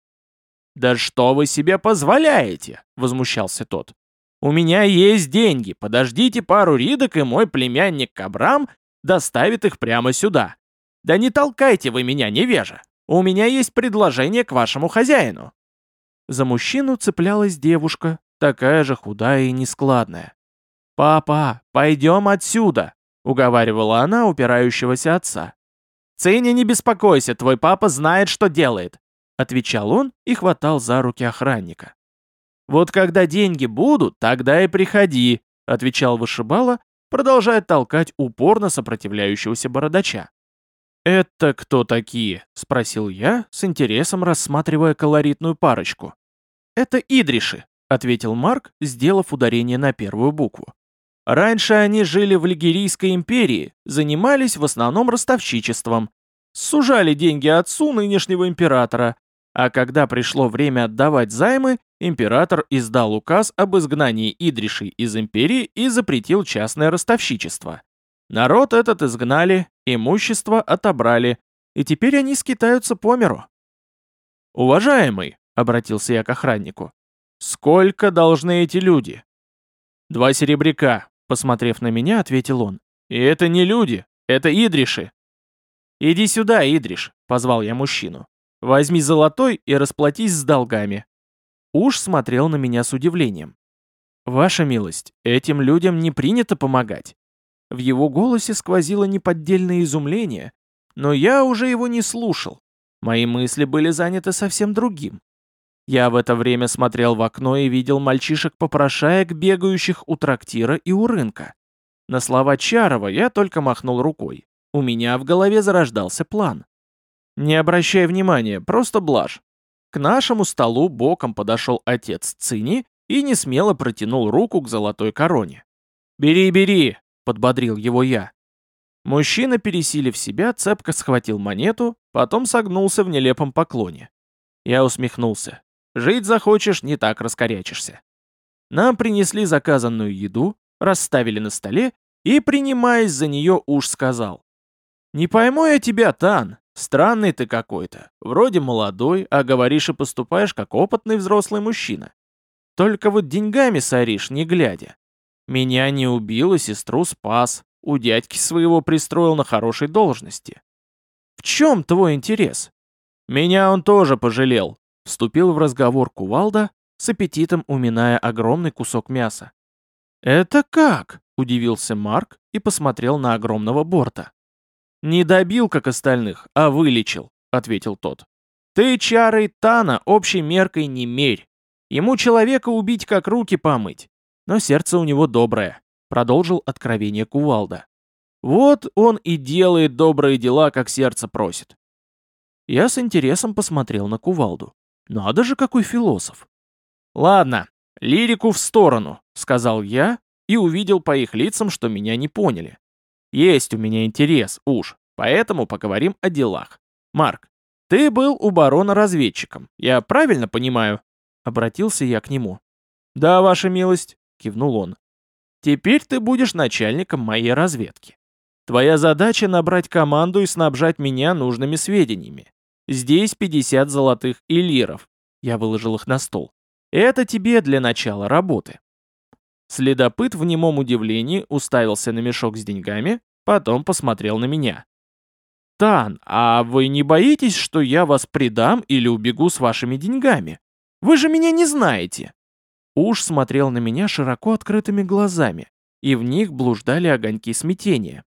«Да что вы себе позволяете?» — возмущался тот. «У меня есть деньги, подождите пару ридок, и мой племянник Кабрам доставит их прямо сюда. Да не толкайте вы меня, невежа! У меня есть предложение к вашему хозяину». За мужчину цеплялась девушка, такая же худая и нескладная. «Папа, пойдем отсюда!» — уговаривала она упирающегося отца. «Ценя, не беспокойся, твой папа знает, что делает!» — отвечал он и хватал за руки охранника. «Вот когда деньги будут, тогда и приходи», — отвечал вышибала, продолжая толкать упорно сопротивляющегося бородача. «Это кто такие?» — спросил я, с интересом рассматривая колоритную парочку. «Это идриши», — ответил Марк, сделав ударение на первую букву. «Раньше они жили в Лигерийской империи, занимались в основном ростовщичеством, сужали деньги отцу нынешнего императора, а когда пришло время отдавать займы, император издал указ об изгнании идришей из империи и запретил частное ростовщичество. Народ этот изгнали, имущество отобрали, и теперь они скитаются по миру. «Уважаемый», — обратился я к охраннику, — «сколько должны эти люди?» «Два серебряка», — посмотрев на меня, ответил он. «И это не люди, это идриши». «Иди сюда, Идриш», — позвал я мужчину. «Возьми золотой и расплатись с долгами». Уж смотрел на меня с удивлением. «Ваша милость, этим людям не принято помогать. В его голосе сквозило неподдельное изумление, но я уже его не слушал. Мои мысли были заняты совсем другим. Я в это время смотрел в окно и видел мальчишек-попрошаек, бегающих у трактира и у рынка. На слова Чарова я только махнул рукой. У меня в голове зарождался план. Не обращай внимания, просто блажь. К нашему столу боком подошел отец Цини и несмело протянул руку к золотой короне. «Бери, бери, подбодрил его я. Мужчина, пересилив себя, цепко схватил монету, потом согнулся в нелепом поклоне. Я усмехнулся. Жить захочешь, не так раскорячишься. Нам принесли заказанную еду, расставили на столе и, принимаясь за нее, уж сказал. «Не пойму я тебя, Тан. Странный ты какой-то. Вроде молодой, а говоришь и поступаешь как опытный взрослый мужчина. Только вот деньгами соришь, не глядя. Меня не убил и сестру спас. У дядьки своего пристроил на хорошей должности. В чем твой интерес? Меня он тоже пожалел. Вступил в разговор кувалда, с аппетитом уминая огромный кусок мяса. «Это как?» – удивился Марк и посмотрел на огромного борта. «Не добил, как остальных, а вылечил», – ответил тот. «Ты чарой Тана общей меркой не мерь. Ему человека убить, как руки помыть. Но сердце у него доброе, продолжил откровение Кувалда. Вот он и делает добрые дела, как сердце просит. Я с интересом посмотрел на Кувалду. Надо же, какой философ. Ладно, лирику в сторону, сказал я и увидел по их лицам, что меня не поняли. Есть у меня интерес, уж, поэтому поговорим о делах. Марк, ты был у барона разведчиком, я правильно понимаю? Обратился я к нему. Да, ваша милость, — кивнул он. «Теперь ты будешь начальником моей разведки. Твоя задача — набрать команду и снабжать меня нужными сведениями. Здесь 50 золотых элиров. Я выложил их на стол. Это тебе для начала работы». Следопыт в немом удивлении уставился на мешок с деньгами, потом посмотрел на меня. «Тан, а вы не боитесь, что я вас предам или убегу с вашими деньгами? Вы же меня не знаете!» Уж смотрел на меня широко открытыми глазами, и в них блуждали огоньки смятения.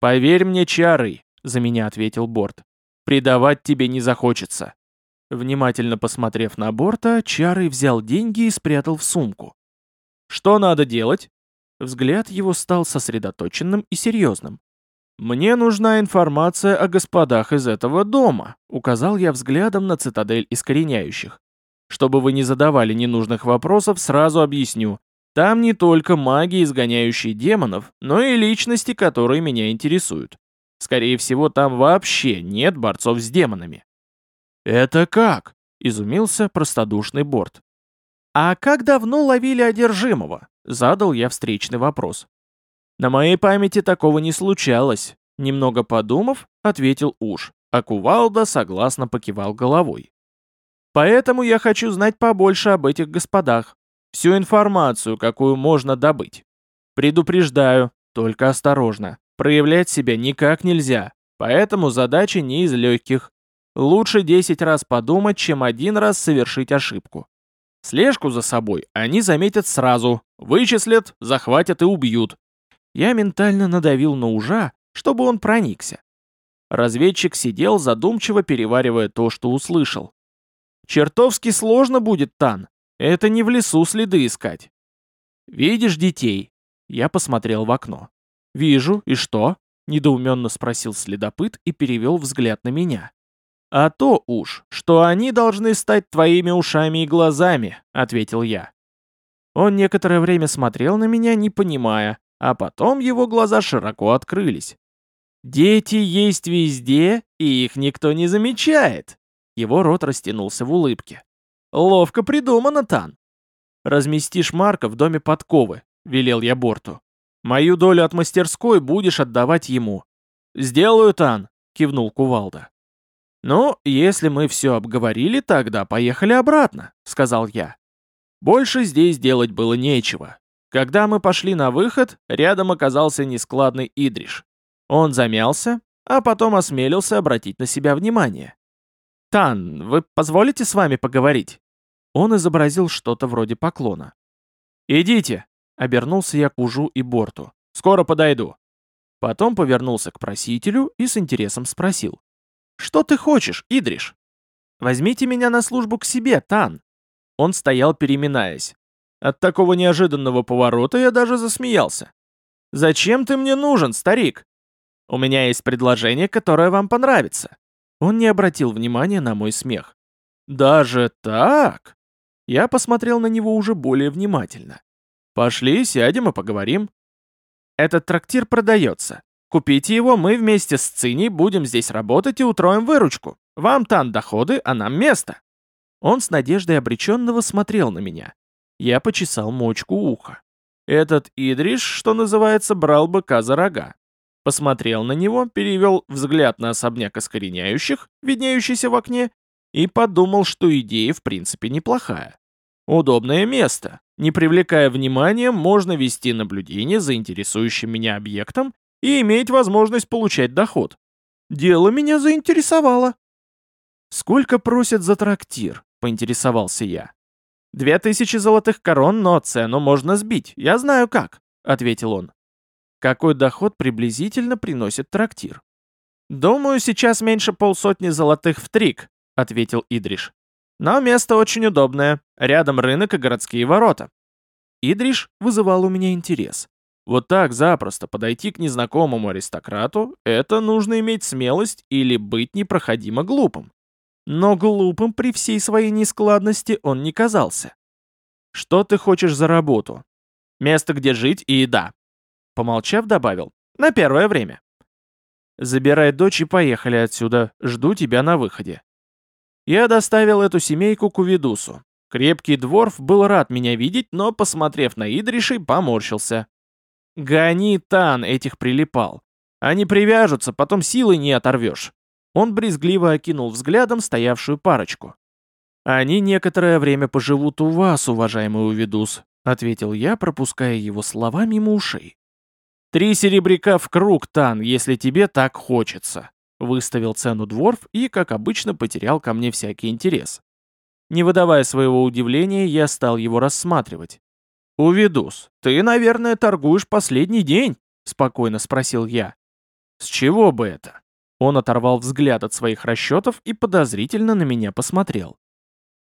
«Поверь мне, Чарый», — за меня ответил Борт, — «предавать тебе не захочется». Внимательно посмотрев на Борта, Чарый взял деньги и спрятал в сумку. «Что надо делать?» Взгляд его стал сосредоточенным и серьезным. «Мне нужна информация о господах из этого дома», указал я взглядом на цитадель искореняющих. Чтобы вы не задавали ненужных вопросов, сразу объясню. Там не только маги, изгоняющие демонов, но и личности, которые меня интересуют. Скорее всего, там вообще нет борцов с демонами. «Это как?» — изумился простодушный Борт. «А как давно ловили одержимого?» — задал я встречный вопрос. «На моей памяти такого не случалось», — немного подумав, ответил Уж, а Кувалда согласно покивал головой. Поэтому я хочу знать побольше об этих господах. Всю информацию, какую можно добыть. Предупреждаю, только осторожно. Проявлять себя никак нельзя, поэтому задача не из легких. Лучше 10 раз подумать, чем один раз совершить ошибку. Слежку за собой они заметят сразу, вычислят, захватят и убьют. Я ментально надавил на ужа, чтобы он проникся. Разведчик сидел, задумчиво переваривая то, что услышал. Чертовски сложно будет, Тан. Это не в лесу следы искать. Видишь детей? Я посмотрел в окно. Вижу, и что? — недоуменно спросил следопыт и перевел взгляд на меня. «А то уж, что они должны стать твоими ушами и глазами», — ответил я. Он некоторое время смотрел на меня, не понимая, а потом его глаза широко открылись. «Дети есть везде, и их никто не замечает!» Его рот растянулся в улыбке. «Ловко придумано, Тан!» «Разместишь Марка в доме подковы», — велел я Борту. «Мою долю от мастерской будешь отдавать ему». «Сделаю, Тан», — кивнул Кувалда. «Ну, если мы все обговорили, тогда поехали обратно», — сказал я. Больше здесь делать было нечего. Когда мы пошли на выход, рядом оказался нескладный Идриш. Он замялся, а потом осмелился обратить на себя внимание. «Тан, вы позволите с вами поговорить?» Он изобразил что-то вроде поклона. «Идите!» — обернулся я к Ужу и Борту. «Скоро подойду». Потом повернулся к просителю и с интересом спросил. «Что ты хочешь, Идриш?» «Возьмите меня на службу к себе, Тан!» Он стоял, переминаясь. От такого неожиданного поворота я даже засмеялся. «Зачем ты мне нужен, старик?» «У меня есть предложение, которое вам понравится». Он не обратил внимания на мой смех. «Даже так?» Я посмотрел на него уже более внимательно. «Пошли, сядем и поговорим». «Этот трактир продается. Купите его, мы вместе с Циней будем здесь работать и утроим выручку. Вам там доходы, а нам место». Он с надеждой обреченного смотрел на меня. Я почесал мочку уха. Этот Идриш, что называется, брал быка за рога. Посмотрел на него, перевел взгляд на особняк искореняющих, виднеющийся в окне, и подумал, что идея в принципе неплохая. Удобное место. Не привлекая внимания, можно вести наблюдение за интересующим меня объектом и иметь возможность получать доход. Дело меня заинтересовало. «Сколько просят за трактир?» — поинтересовался я. «Две тысячи золотых корон, но цену можно сбить. Я знаю как», — ответил он. «Какой доход приблизительно приносит трактир?» «Думаю, сейчас меньше полсотни золотых в трик», — ответил Идриш. Но место очень удобное. Рядом рынок и городские ворота. Идриш вызывал у меня интерес. Вот так запросто подойти к незнакомому аристократу — это нужно иметь смелость или быть непроходимо глупым. Но глупым при всей своей нескладности он не казался. «Что ты хочешь за работу?» «Место, где жить и еда». Помолчав, добавил. «На первое время». «Забирай дочь и поехали отсюда. Жду тебя на выходе». Я доставил эту семейку к Увидусу. Крепкий дворф был рад меня видеть, но, посмотрев на Идришей, поморщился. «Гони, Тан, этих прилипал. Они привяжутся, потом силой не оторвешь». Он брезгливо окинул взглядом стоявшую парочку. «Они некоторое время поживут у вас, уважаемый Увидус», — ответил я, пропуская его слова мимо ушей. «Три серебряка в круг, Тан, если тебе так хочется». Выставил цену дворф и, как обычно, потерял ко мне всякий интерес. Не выдавая своего удивления, я стал его рассматривать. «Увидус, ты, наверное, торгуешь последний день?» — спокойно спросил я. «С чего бы это?» Он оторвал взгляд от своих расчетов и подозрительно на меня посмотрел.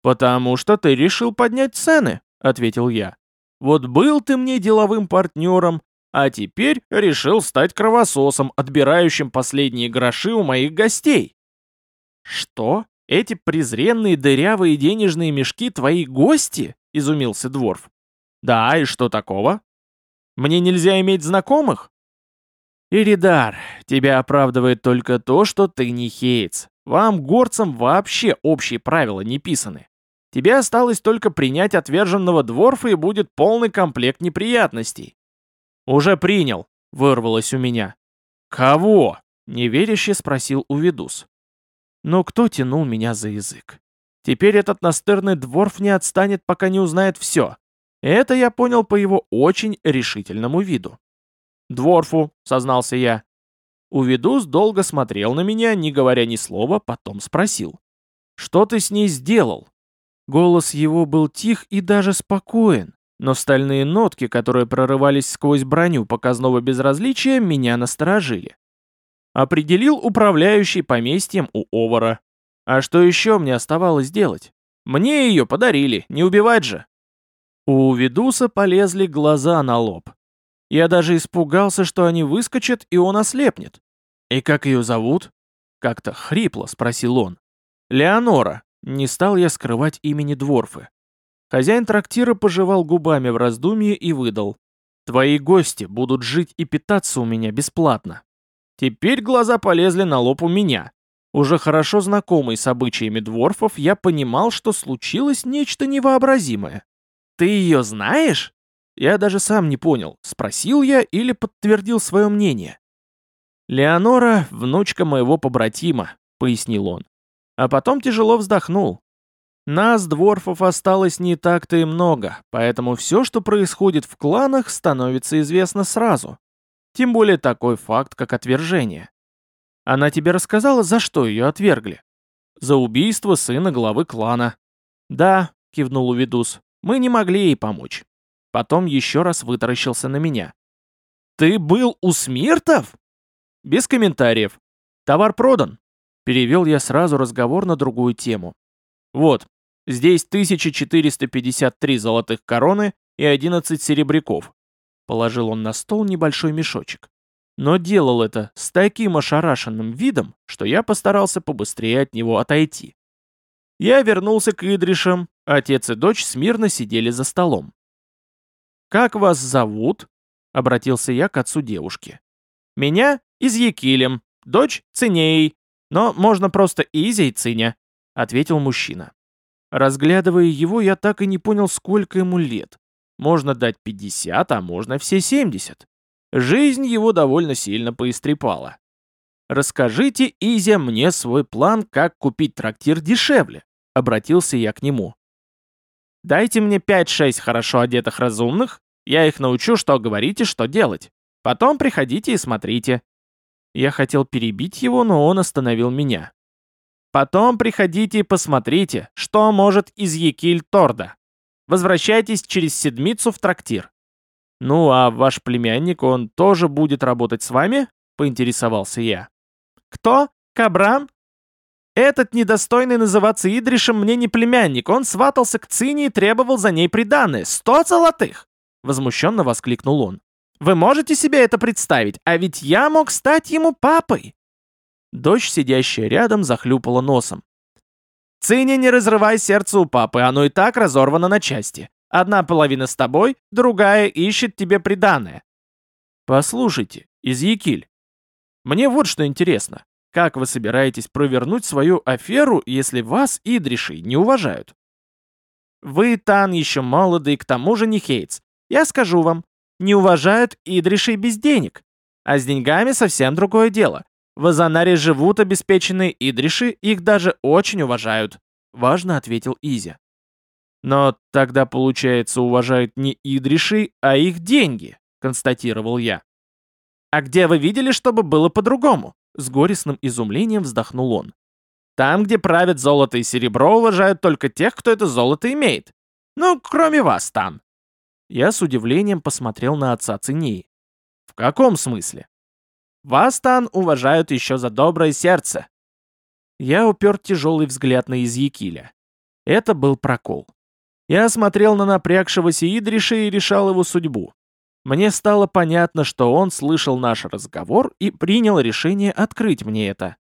«Потому что ты решил поднять цены», — ответил я. «Вот был ты мне деловым партнером, а теперь решил стать кровососом, отбирающим последние гроши у моих гостей. Что? Эти презренные дырявые денежные мешки твои гости? Изумился Дворф. Да, и что такого? Мне нельзя иметь знакомых? Иридар, тебя оправдывает только то, что ты не хейтс. Вам, горцам, вообще общие правила не писаны. Тебе осталось только принять отверженного дворфа и будет полный комплект неприятностей. «Уже принял», — вырвалось у меня. «Кого?» — неверяще спросил Увидус. Но кто тянул меня за язык? Теперь этот настырный дворф не отстанет, пока не узнает все. Это я понял по его очень решительному виду. «Дворфу», — сознался я. Увидус долго смотрел на меня, не говоря ни слова, потом спросил. «Что ты с ней сделал?» Голос его был тих и даже спокоен, но стальные нотки, которые прорывались сквозь броню показного безразличия, меня насторожили. Определил управляющий поместьем у Овара. А что еще мне оставалось делать? Мне ее подарили, не убивать же. У Видуса полезли глаза на лоб. Я даже испугался, что они выскочат, и он ослепнет. «И как ее зовут?» Как-то хрипло спросил он. «Леонора». Не стал я скрывать имени Дворфы. Хозяин трактира пожевал губами в раздумье и выдал. «Твои гости будут жить и питаться у меня бесплатно». Теперь глаза полезли на лоб у меня. Уже хорошо знакомый с обычаями дворфов, я понимал, что случилось нечто невообразимое. «Ты ее знаешь?» Я даже сам не понял, спросил я или подтвердил свое мнение. «Леонора — внучка моего побратима», — пояснил он. А потом тяжело вздохнул. Нас, дворфов, осталось не так-то и много, поэтому все, что происходит в кланах, становится известно сразу. Тем более такой факт, как отвержение. Она тебе рассказала, за что ее отвергли? За убийство сына главы клана. Да, кивнул Увидус, мы не могли ей помочь. Потом еще раз вытаращился на меня. Ты был у Смиртов? Без комментариев. Товар продан. Перевел я сразу разговор на другую тему. Вот, Здесь 1453 золотых короны и 11 серебряков. Положил он на стол небольшой мешочек. Но делал это с таким ошарашенным видом, что я постарался побыстрее от него отойти. Я вернулся к Идришам, отец и дочь смирно сидели за столом. «Как вас зовут?» — обратился я к отцу девушки. «Меня Изъекилем, дочь Цинеей, но можно просто Изей Циня», — ответил мужчина. Разглядывая его, я так и не понял, сколько ему лет. Можно дать 50, а можно все 70. Жизнь его довольно сильно поистрепала. «Расскажите, Изя, мне свой план, как купить трактир дешевле», — обратился я к нему. «Дайте мне 5-6 хорошо одетых разумных, я их научу, что говорить и что делать. Потом приходите и смотрите». Я хотел перебить его, но он остановил меня. Потом приходите и посмотрите, что может из Якиль Торда. Возвращайтесь через седмицу в трактир. Ну, а ваш племянник, он тоже будет работать с вами? Поинтересовался я. Кто? Кабран? Этот недостойный называться Идришем мне не племянник. Он сватался к Цине и требовал за ней приданное. Сто золотых! Возмущенно воскликнул он. Вы можете себе это представить? А ведь я мог стать ему папой. Дочь, сидящая рядом, захлюпала носом. «Циня, не разрывай сердце у папы, оно и так разорвано на части. Одна половина с тобой, другая ищет тебе приданое». «Послушайте, Изъякиль, мне вот что интересно. Как вы собираетесь провернуть свою аферу, если вас, Идриши, не уважают?» «Вы, Тан, еще молоды и к тому же не Хейтс. Я скажу вам, не уважают Идришей без денег. А с деньгами совсем другое дело. В Азанаре живут обеспеченные идриши, их даже очень уважают», — важно ответил Изя. «Но тогда, получается, уважают не идриши, а их деньги», — констатировал я. «А где вы видели, чтобы было по-другому?» С горестным изумлением вздохнул он. «Там, где правят золото и серебро, уважают только тех, кто это золото имеет. Ну, кроме вас, Тан». Я с удивлением посмотрел на отца Цинеи. «В каком смысле?» Вас, Тан, уважают еще за доброе сердце. Я упер тяжелый взгляд на Изъякиля. Это был прокол. Я смотрел на напрягшегося Идриша и решал его судьбу. Мне стало понятно, что он слышал наш разговор и принял решение открыть мне это.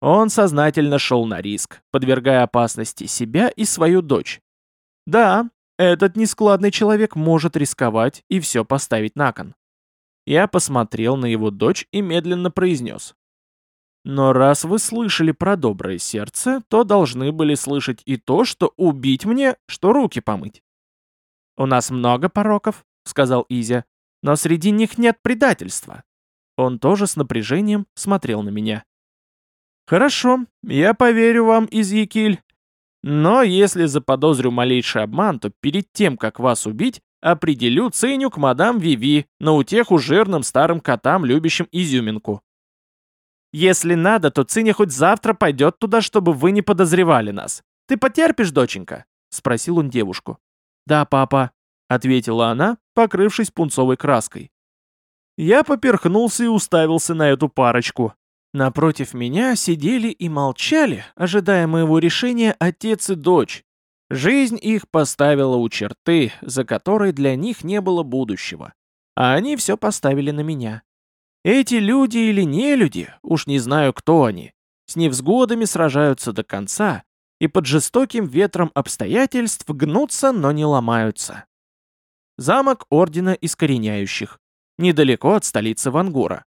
Он сознательно шел на риск, подвергая опасности себя и свою дочь. Да, этот нескладный человек может рисковать и все поставить на кон. Я посмотрел на его дочь и медленно произнес. Но раз вы слышали про доброе сердце, то должны были слышать и то, что убить мне, что руки помыть. «У нас много пороков», — сказал Изя, — «но среди них нет предательства». Он тоже с напряжением смотрел на меня. «Хорошо, я поверю вам, Изъякиль. Но если заподозрю малейший обман, то перед тем, как вас убить, Определю ценю к мадам Виви на утеху жирным старым котам, любящим изюминку. Если надо, то Циня хоть завтра пойдет туда, чтобы вы не подозревали нас. Ты потерпишь, доченька?» — спросил он девушку. «Да, папа», — ответила она, покрывшись пунцовой краской. Я поперхнулся и уставился на эту парочку. Напротив меня сидели и молчали, ожидая моего решения отец и дочь, Жизнь их поставила у черты, за которой для них не было будущего. а они все поставили на меня. Эти люди или не люди, уж не знаю, кто они, с невзгодами сражаются до конца и под жестоким ветром обстоятельств гнутся, но не ломаются. Замок Ордена Искореняющих, недалеко от столицы Вангура.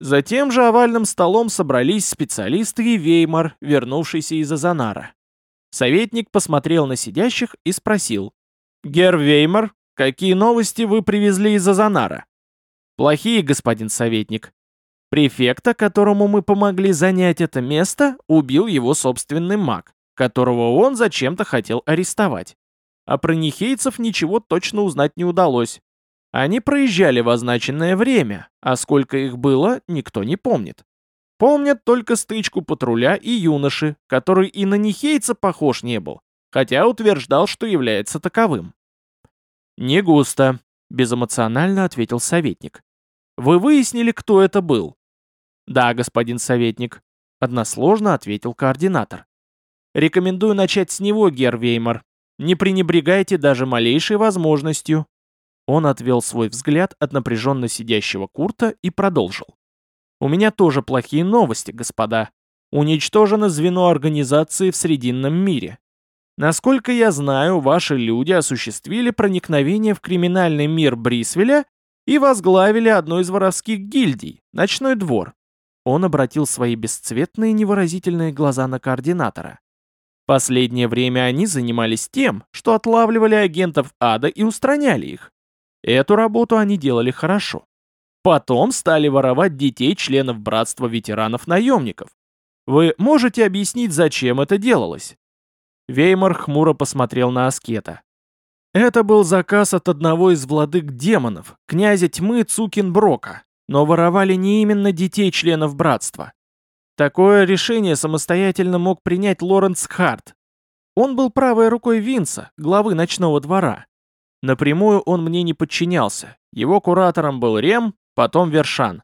За тем же овальным столом собрались специалисты и Веймар, вернувшийся из Азанара. Советник посмотрел на сидящих и спросил. «Гер Веймар, какие новости вы привезли из Азанара?» «Плохие, господин советник. Префекта, которому мы помогли занять это место, убил его собственный маг, которого он зачем-то хотел арестовать. А про нихейцев ничего точно узнать не удалось. Они проезжали в означенное время, а сколько их было, никто не помнит. Помнят только стычку патруля и юноши, который и на нихейца похож не был, хотя утверждал, что является таковым. «Не густо», — безэмоционально ответил советник. «Вы выяснили, кто это был?» «Да, господин советник», — односложно ответил координатор. «Рекомендую начать с него, Гервеймар. Не пренебрегайте даже малейшей возможностью». Он отвел свой взгляд от напряженно сидящего Курта и продолжил. У меня тоже плохие новости, господа. Уничтожено звено организации в Срединном мире. Насколько я знаю, ваши люди осуществили проникновение в криминальный мир Брисвеля и возглавили одну из воровских гильдий, Ночной двор. Он обратил свои бесцветные невыразительные глаза на координатора. Последнее время они занимались тем, что отлавливали агентов ада и устраняли их. Эту работу они делали хорошо. Потом стали воровать детей членов братства ветеранов-наемников. Вы можете объяснить, зачем это делалось?» Веймар хмуро посмотрел на Аскета. Это был заказ от одного из владык демонов, князя тьмы Цукинброка, но воровали не именно детей членов братства. Такое решение самостоятельно мог принять Лоренс Харт. Он был правой рукой Винса, главы ночного двора. Напрямую он мне не подчинялся. Его куратором был Рем, потом Вершан.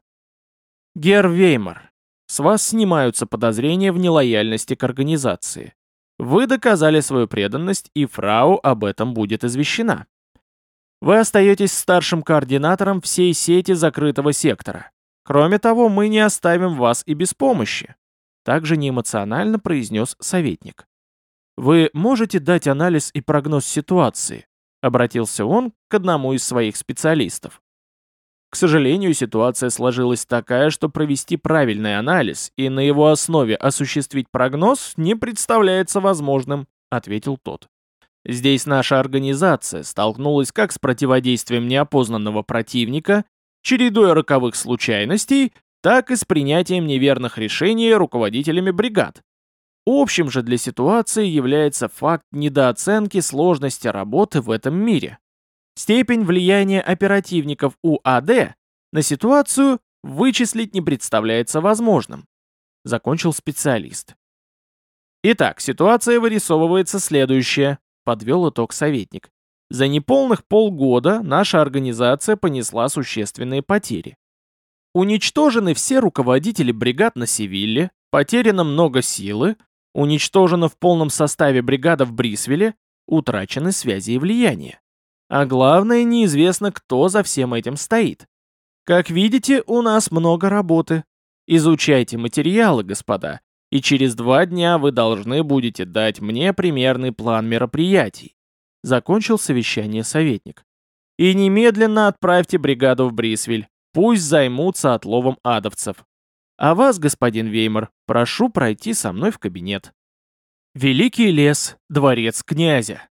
Гер Веймар, с вас снимаются подозрения в нелояльности к организации. Вы доказали свою преданность, и фрау об этом будет извещена. Вы остаетесь старшим координатором всей сети закрытого сектора. Кроме того, мы не оставим вас и без помощи. Также неэмоционально произнес советник. Вы можете дать анализ и прогноз ситуации? Обратился он к одному из своих специалистов. К сожалению, ситуация сложилась такая, что провести правильный анализ и на его основе осуществить прогноз не представляется возможным, ответил тот. Здесь наша организация столкнулась как с противодействием неопознанного противника, чередой роковых случайностей, так и с принятием неверных решений руководителями бригад. Общим же для ситуации является факт недооценки сложности работы в этом мире. Степень влияния оперативников УАД на ситуацию вычислить не представляется возможным. Закончил специалист. Итак, ситуация вырисовывается следующая, подвел итог советник. За неполных полгода наша организация понесла существенные потери. Уничтожены все руководители бригад на Севилле, потеряно много силы, уничтожена в полном составе бригада в Брисвеле, утрачены связи и влияние. А главное, неизвестно, кто за всем этим стоит. Как видите, у нас много работы. Изучайте материалы, господа, и через два дня вы должны будете дать мне примерный план мероприятий. Закончил совещание советник. И немедленно отправьте бригаду в Брисвель. Пусть займутся отловом адовцев. А вас, господин Веймар, прошу пройти со мной в кабинет. Великий лес, дворец князя.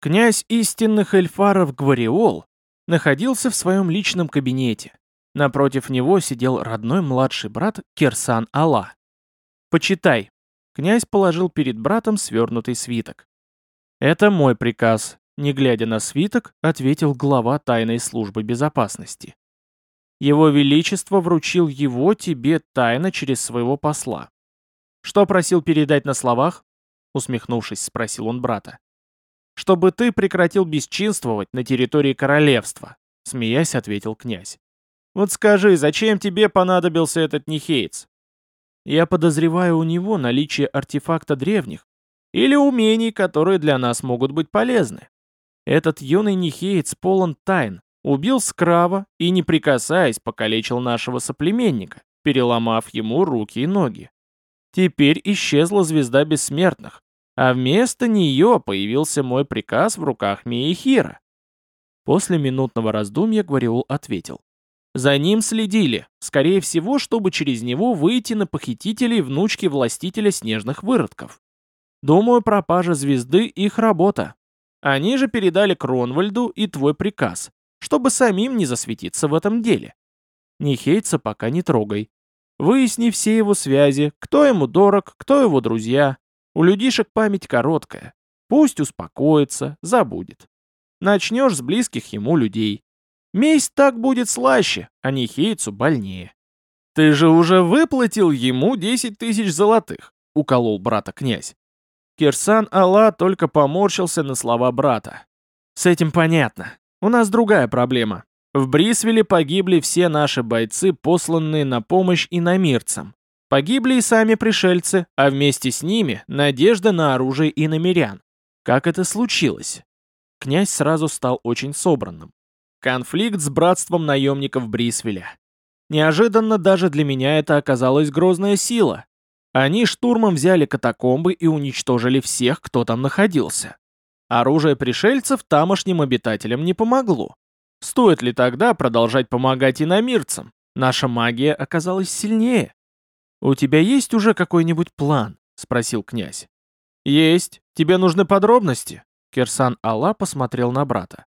Князь истинных эльфаров Гвариол находился в своем личном кабинете. Напротив него сидел родной младший брат Кирсан Алла. «Почитай». Князь положил перед братом свернутый свиток. «Это мой приказ», — не глядя на свиток, ответил глава тайной службы безопасности. «Его Величество вручил его тебе тайно через своего посла». «Что просил передать на словах?» Усмехнувшись, спросил он брата чтобы ты прекратил бесчинствовать на территории королевства», — смеясь ответил князь. «Вот скажи, зачем тебе понадобился этот Нихейц?» «Я подозреваю у него наличие артефакта древних или умений, которые для нас могут быть полезны. Этот юный Нихеец полон тайн, убил Скрава и, не прикасаясь, покалечил нашего соплеменника, переломав ему руки и ноги. Теперь исчезла звезда бессмертных, а вместо нее появился мой приказ в руках Миехира. После минутного раздумья Гвариул ответил. За ним следили, скорее всего, чтобы через него выйти на похитителей внучки властителя снежных выродков. Думаю, пропажа звезды — их работа. Они же передали Кронвальду и твой приказ, чтобы самим не засветиться в этом деле. Нихейца пока не трогай. Выясни все его связи, кто ему дорог, кто его друзья. У людишек память короткая. Пусть успокоится, забудет. Начнешь с близких ему людей. Месть так будет слаще, а Нихейцу больнее. «Ты же уже выплатил ему 10 тысяч золотых», — уколол брата князь. Кирсан Алла только поморщился на слова брата. «С этим понятно. У нас другая проблема. В Брисвеле погибли все наши бойцы, посланные на помощь иномирцам. Погибли и сами пришельцы, а вместе с ними надежда на оружие иномирян. Как это случилось?» Князь сразу стал очень собранным. Конфликт с братством наемников Брисвеля. Неожиданно даже для меня это оказалась грозная сила, они штурмом взяли катакомбы и уничтожили всех, кто там находился. Оружие пришельцев тамошним обитателям не помогло. Стоит ли тогда продолжать помогать иномирцам? Наша магия оказалась сильнее. «У тебя есть уже какой-нибудь план?» — спросил князь. «Есть. Тебе нужны подробности?» Кирсан Алла посмотрел на брата.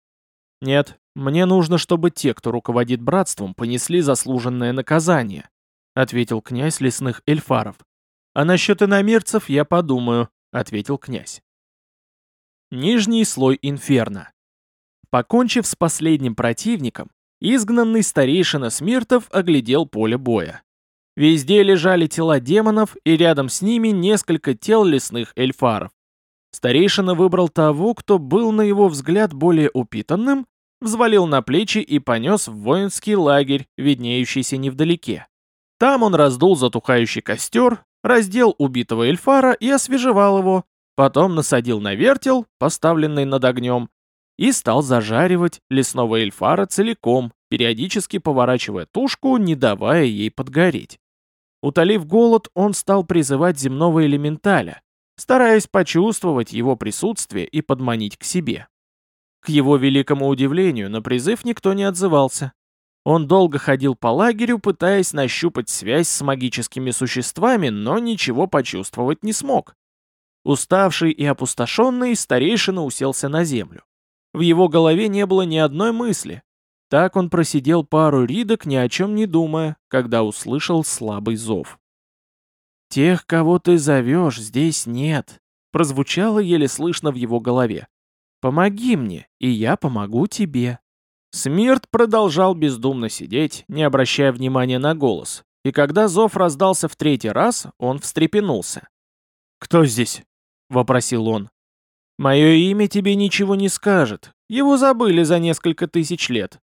«Нет, мне нужно, чтобы те, кто руководит братством, понесли заслуженное наказание», — ответил князь лесных эльфаров. «А насчет иномерцев я подумаю», — ответил князь. Нижний слой инферно. Покончив с последним противником, изгнанный старейшина Смиртов оглядел поле боя. Везде лежали тела демонов, и рядом с ними несколько тел лесных эльфаров. Старейшина выбрал того, кто был, на его взгляд, более упитанным, взвалил на плечи и понес в воинский лагерь, виднеющийся невдалеке. Там он раздул затухающий костер, раздел убитого эльфара и освежевал его, потом насадил на вертел, поставленный над огнем, и стал зажаривать лесного эльфара целиком, периодически поворачивая тушку, не давая ей подгореть. Утолив голод, он стал призывать земного элементаля, стараясь почувствовать его присутствие и подманить к себе. К его великому удивлению, на призыв никто не отзывался. Он долго ходил по лагерю, пытаясь нащупать связь с магическими существами, но ничего почувствовать не смог. Уставший и опустошенный, старейшина уселся на землю. В его голове не было ни одной мысли. Так он просидел пару ридок, ни о чем не думая, когда услышал слабый зов. «Тех, кого ты зовешь, здесь нет», — прозвучало еле слышно в его голове. «Помоги мне, и я помогу тебе». Смирт продолжал бездумно сидеть, не обращая внимания на голос, и когда зов раздался в третий раз, он встрепенулся. «Кто здесь?» — вопросил он. «Мое имя тебе ничего не скажет, его забыли за несколько тысяч лет.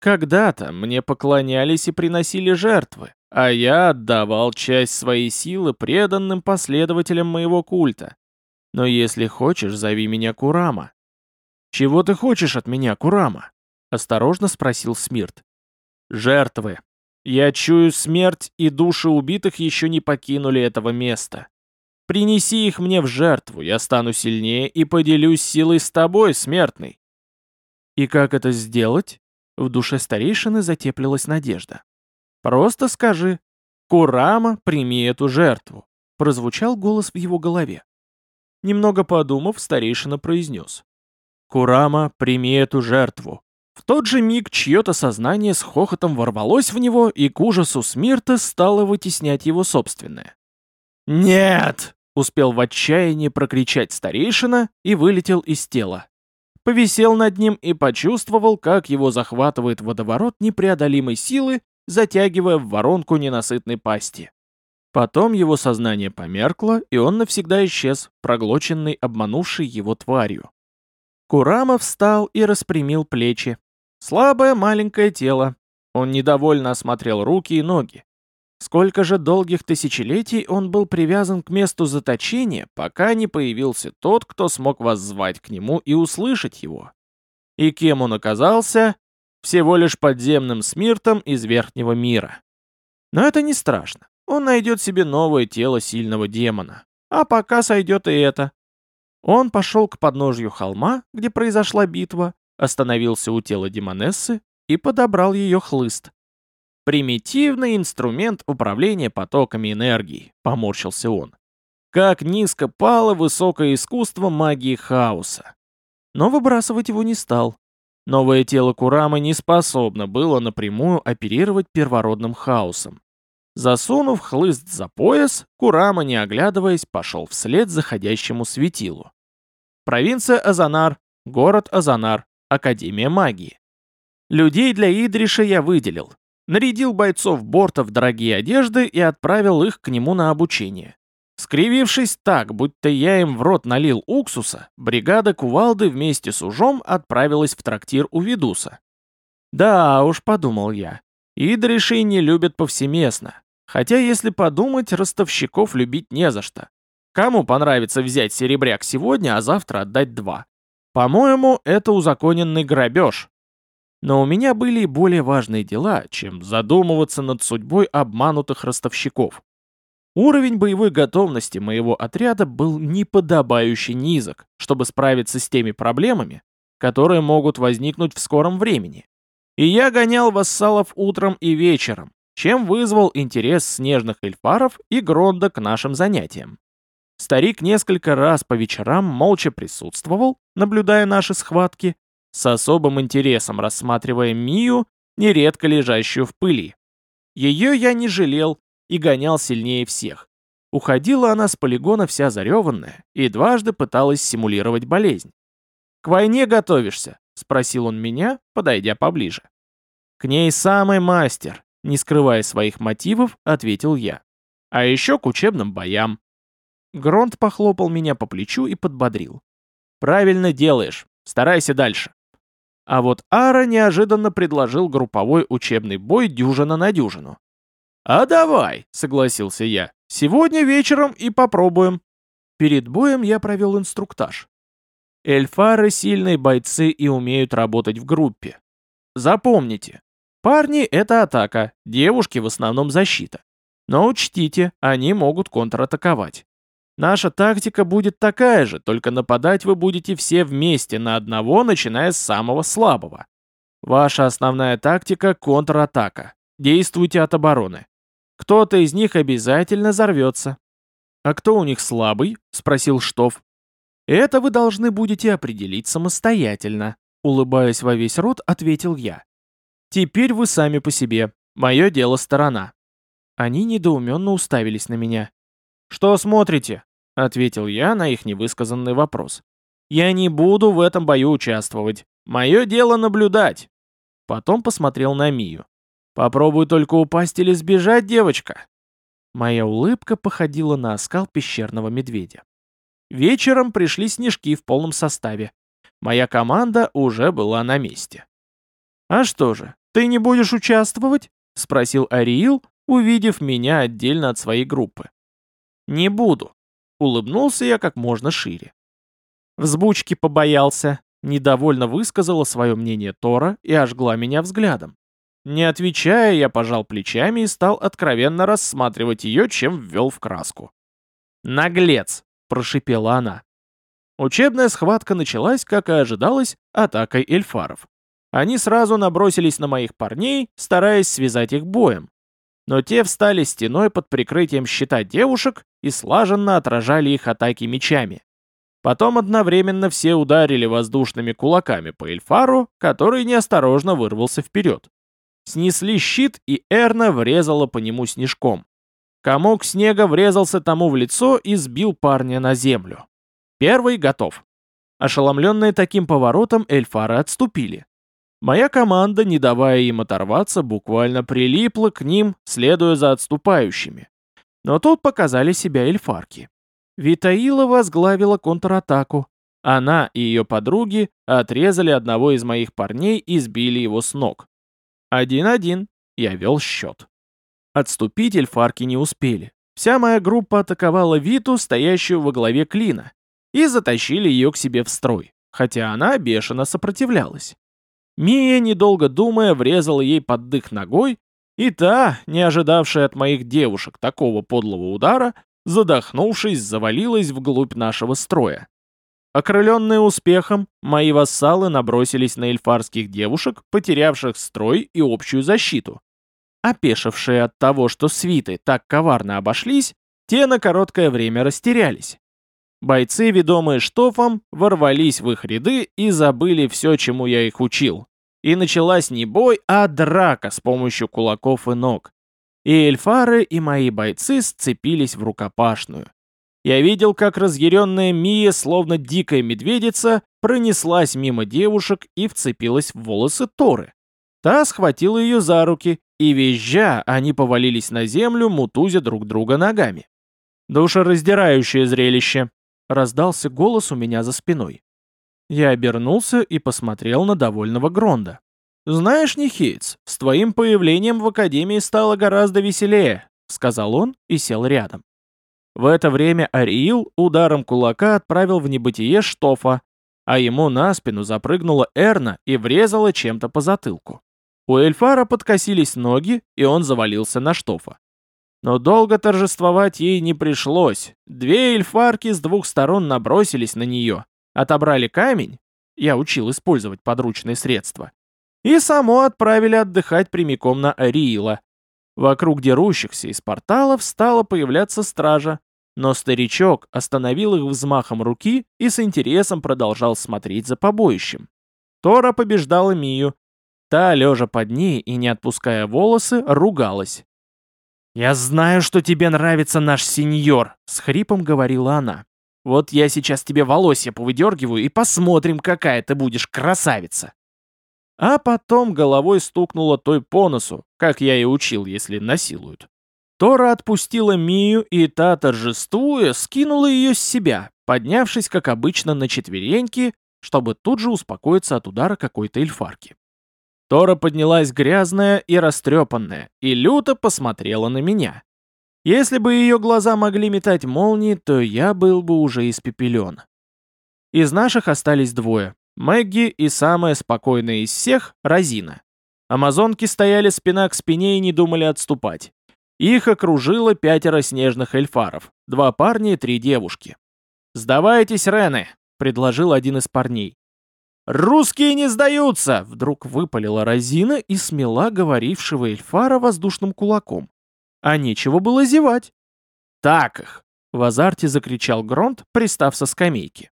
Когда-то мне поклонялись и приносили жертвы, а я отдавал часть своей силы преданным последователям моего культа. Но если хочешь, зови меня Курама». «Чего ты хочешь от меня, Курама?» — осторожно спросил Смирт. «Жертвы. Я чую смерть, и души убитых еще не покинули этого места. Принеси их мне в жертву, я стану сильнее и поделюсь силой с тобой, смертный». «И как это сделать?» В душе старейшины затеплилась надежда. «Просто скажи, Курама, прими эту жертву», прозвучал голос в его голове. Немного подумав, старейшина произнес. «Курама, прими эту жертву. В тот же миг чье-то сознание с хохотом ворвалось в него, и к ужасу Смирта стало вытеснять его собственное. «Нет!» — успел в отчаянии прокричать старейшина и вылетел из тела. Повисел над ним и почувствовал, как его захватывает водоворот непреодолимой силы, затягивая в воронку ненасытной пасти. Потом его сознание померкло, и он навсегда исчез, проглоченный обманувшей его тварью. Курама встал и распрямил плечи, Слабое маленькое тело. Он недовольно осмотрел руки и ноги. Сколько же долгих тысячелетий он был привязан к месту заточения, пока не появился тот, кто смог воззвать к нему и услышать его. И кем он оказался? всего лишь подземным смиртом из верхнего мира. Но это не страшно. Он найдет себе новое тело сильного демона. А пока сойдет и это. Он пошел к подножью холма, где произошла битва, остановился у тела демонессы и подобрал ее хлыст. «Примитивный инструмент управления потоками энергии», — поморщился он. Как низко пало высокое искусство магии хаоса. Но выбрасывать его не стал. Новое тело Курамы не способно было напрямую оперировать первородным хаосом. Засунув хлыст за пояс, Курама, не оглядываясь, пошел вслед заходящему светилу. Провинция Азанар, город Азанар, Академия магии. Людей для Идриша я выделил. Нарядил бойцов борта в дорогие одежды и отправил их к нему на обучение. Скривившись так, будто я им в рот налил уксуса, бригада кувалды вместе с ужом отправилась в трактир у Ведуса. Да уж, подумал я, Идриши не любят повсеместно. Хотя, если подумать, ростовщиков любить не за что. Кому понравится взять серебряк сегодня, а завтра отдать два? По-моему, это узаконенный грабеж. Но у меня были и более важные дела, чем задумываться над судьбой обманутых ростовщиков. Уровень боевой готовности моего отряда был неподобающе низок, чтобы справиться с теми проблемами, которые могут возникнуть в скором времени. И я гонял вассалов утром и вечером, чем вызвал интерес снежных эльфаров и Гронда к нашим занятиям. Старик несколько раз по вечерам молча присутствовал, наблюдая наши схватки, с особым интересом рассматривая Мию, нередко лежащую в пыли. Ее я не жалел и гонял сильнее всех. Уходила она с полигона вся зареванная и дважды пыталась симулировать болезнь. «К войне готовишься?» — спросил он меня, подойдя поближе. «К ней самый мастер», — не скрывая своих мотивов, ответил я. «А еще к учебным боям». Гронт похлопал меня по плечу и подбодрил. «Правильно делаешь. Старайся дальше». А вот Ара неожиданно предложил групповой учебный бой дюжина на дюжину. «А давай», — согласился я, — «сегодня вечером и попробуем». Перед боем я провел инструктаж. Эльфары — сильные бойцы и умеют работать в группе. Запомните, парни — это атака, девушки в основном защита. Но учтите, они могут контратаковать. Наша тактика будет такая же, только нападать вы будете все вместе на одного, начиная с самого слабого. Ваша основная тактика — контратака. Действуйте от обороны. Кто-то из них обязательно взорвется. «А кто у них слабый?» — спросил Штоф. «Это вы должны будете определить самостоятельно», — улыбаясь во весь рот, ответил я. «Теперь вы сами по себе. Мое дело сторона». Они недоуменно уставились на меня. «Что смотрите?» — ответил я на их невысказанный вопрос. «Я не буду в этом бою участвовать. Мое дело наблюдать». Потом посмотрел на Мию. «Попробуй только упасть или сбежать, девочка». Моя улыбка походила на оскал пещерного медведя. Вечером пришли снежки в полном составе. Моя команда уже была на месте. «А что же, ты не будешь участвовать?» — спросил Ариил, увидев меня отдельно от своей группы. «Не буду», Улыбнулся я как можно шире. Взбучки побоялся, недовольно высказала свое мнение Тора и ожгла меня взглядом. Не отвечая, я пожал плечами и стал откровенно рассматривать ее, чем ввел в краску. «Наглец!» — прошипела она. Учебная схватка началась, как и ожидалось, атакой эльфаров. Они сразу набросились на моих парней, стараясь связать их боем но те встали стеной под прикрытием щита девушек и слаженно отражали их атаки мечами. Потом одновременно все ударили воздушными кулаками по Эльфару, который неосторожно вырвался вперед. Снесли щит, и Эрна врезала по нему снежком. Комок снега врезался тому в лицо и сбил парня на землю. Первый готов. Ошеломленные таким поворотом, эльфары отступили. Моя команда, не давая им оторваться, буквально прилипла к ним, следуя за отступающими. Но тут показали себя эльфарки. Витаила возглавила контратаку. Она и ее подруги отрезали одного из моих парней и сбили его с ног. Один-один, я вел счет. Отступить эльфарки не успели. Вся моя группа атаковала Виту, стоящую во главе клина, и затащили ее к себе в строй, хотя она бешено сопротивлялась. Мия, недолго думая, врезала ей под дых ногой, и та, не ожидавшая от моих девушек такого подлого удара, задохнувшись, завалилась вглубь нашего строя. Окрыленные успехом, мои вассалы набросились на эльфарских девушек, потерявших строй и общую защиту. Опешившие от того, что свиты так коварно обошлись, те на короткое время растерялись. Бойцы, ведомые штофом, ворвались в их ряды и забыли все, чему я их учил. И началась не бой, а драка с помощью кулаков и ног. И эльфары, и мои бойцы сцепились в рукопашную. Я видел, как разъяренная Мия, словно дикая медведица, пронеслась мимо девушек и вцепилась в волосы Торы. Та схватила ее за руки, и визжа они повалились на землю, мутузя друг друга ногами. Душераздирающее зрелище. Раздался голос у меня за спиной. Я обернулся и посмотрел на довольного Гронда. «Знаешь, Нихейц, с твоим появлением в Академии стало гораздо веселее», — сказал он и сел рядом. В это время Ариил ударом кулака отправил в небытие Штофа, а ему на спину запрыгнула Эрна и врезала чем-то по затылку. У Эльфара подкосились ноги, и он завалился на Штофа. Но долго торжествовать ей не пришлось. Две эльфарки с двух сторон набросились на нее, отобрали камень, я учил использовать подручные средства, и само отправили отдыхать прямиком на Ариила. Вокруг дерущихся из порталов стала появляться стража, но старичок остановил их взмахом руки и с интересом продолжал смотреть за побоищем. Тора побеждала Мию. Та, лежа под ней и не отпуская волосы, ругалась. «Я знаю, что тебе нравится наш сеньор», — с хрипом говорила она. «Вот я сейчас тебе волосья повыдергиваю и посмотрим, какая ты будешь красавица». А потом головой стукнула той по носу, как я и учил, если насилуют. Тора отпустила Мию, и та, торжествуя, скинула ее с себя, поднявшись, как обычно, на четвереньки, чтобы тут же успокоиться от удара какой-то эльфарки. Тора поднялась грязная и растрепанная, и люто посмотрела на меня. Если бы ее глаза могли метать молнии, то я был бы уже испепелен. Из наших остались двое. Мэгги и самая спокойная из всех — Розина. Амазонки стояли спина к спине и не думали отступать. Их окружило пятеро снежных эльфаров, два парня и три девушки. «Сдавайтесь, Рены!» — предложил один из парней. «Русские не сдаются!» — вдруг выпалила Розина и смела говорившего эльфара воздушным кулаком. А нечего было зевать. «Так их!» — в азарте закричал Гронт, пристав со скамейки.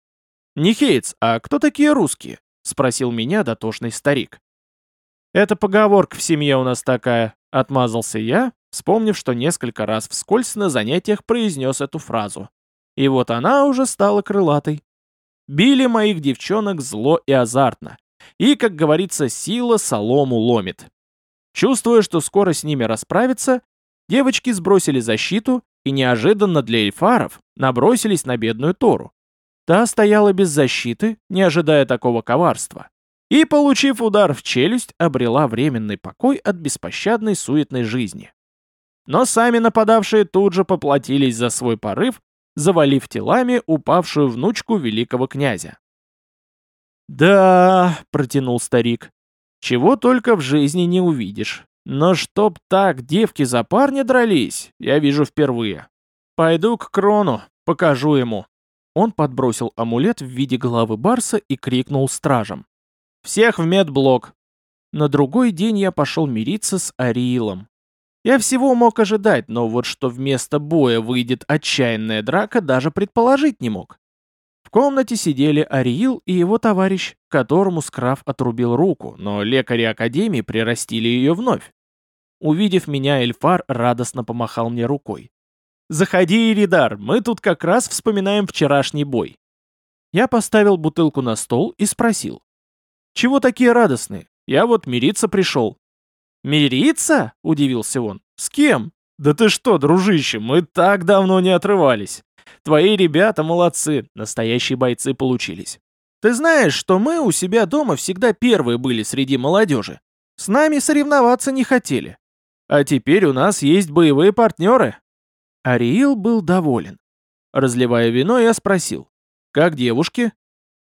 «Нихеец, а кто такие русские?» — спросил меня дотошный старик. «Это поговорка в семье у нас такая», — отмазался я, вспомнив, что несколько раз вскользь на занятиях произнес эту фразу. И вот она уже стала крылатой. Били моих девчонок зло и азартно. И, как говорится, сила солому ломит. Чувствуя, что скоро с ними расправиться, девочки сбросили защиту и неожиданно для эльфаров набросились на бедную Тору. Та стояла без защиты, не ожидая такого коварства. И, получив удар в челюсть, обрела временный покой от беспощадной суетной жизни. Но сами нападавшие тут же поплатились за свой порыв, завалив телами упавшую внучку великого князя. «Да», — протянул старик, — «чего только в жизни не увидишь. Но чтоб так девки за парня дрались, я вижу впервые. Пойду к Крону, покажу ему». Он подбросил амулет в виде головы барса и крикнул стражам. «Всех в медблок!» На другой день я пошел мириться с Ариилом. Я всего мог ожидать, но вот что вместо боя выйдет отчаянная драка, даже предположить не мог. В комнате сидели Ариил и его товарищ, которому Скраф отрубил руку, но лекари Академии прирастили ее вновь. Увидев меня, Эльфар радостно помахал мне рукой. «Заходи, Иридар, мы тут как раз вспоминаем вчерашний бой». Я поставил бутылку на стол и спросил. «Чего такие радостные? Я вот мириться пришел». «Мириться?» — удивился он. «С кем?» «Да ты что, дружище, мы так давно не отрывались. Твои ребята молодцы, настоящие бойцы получились. Ты знаешь, что мы у себя дома всегда первые были среди молодежи. С нами соревноваться не хотели. А теперь у нас есть боевые партнеры». Ариил был доволен. Разливая вино, я спросил, «Как девушки?»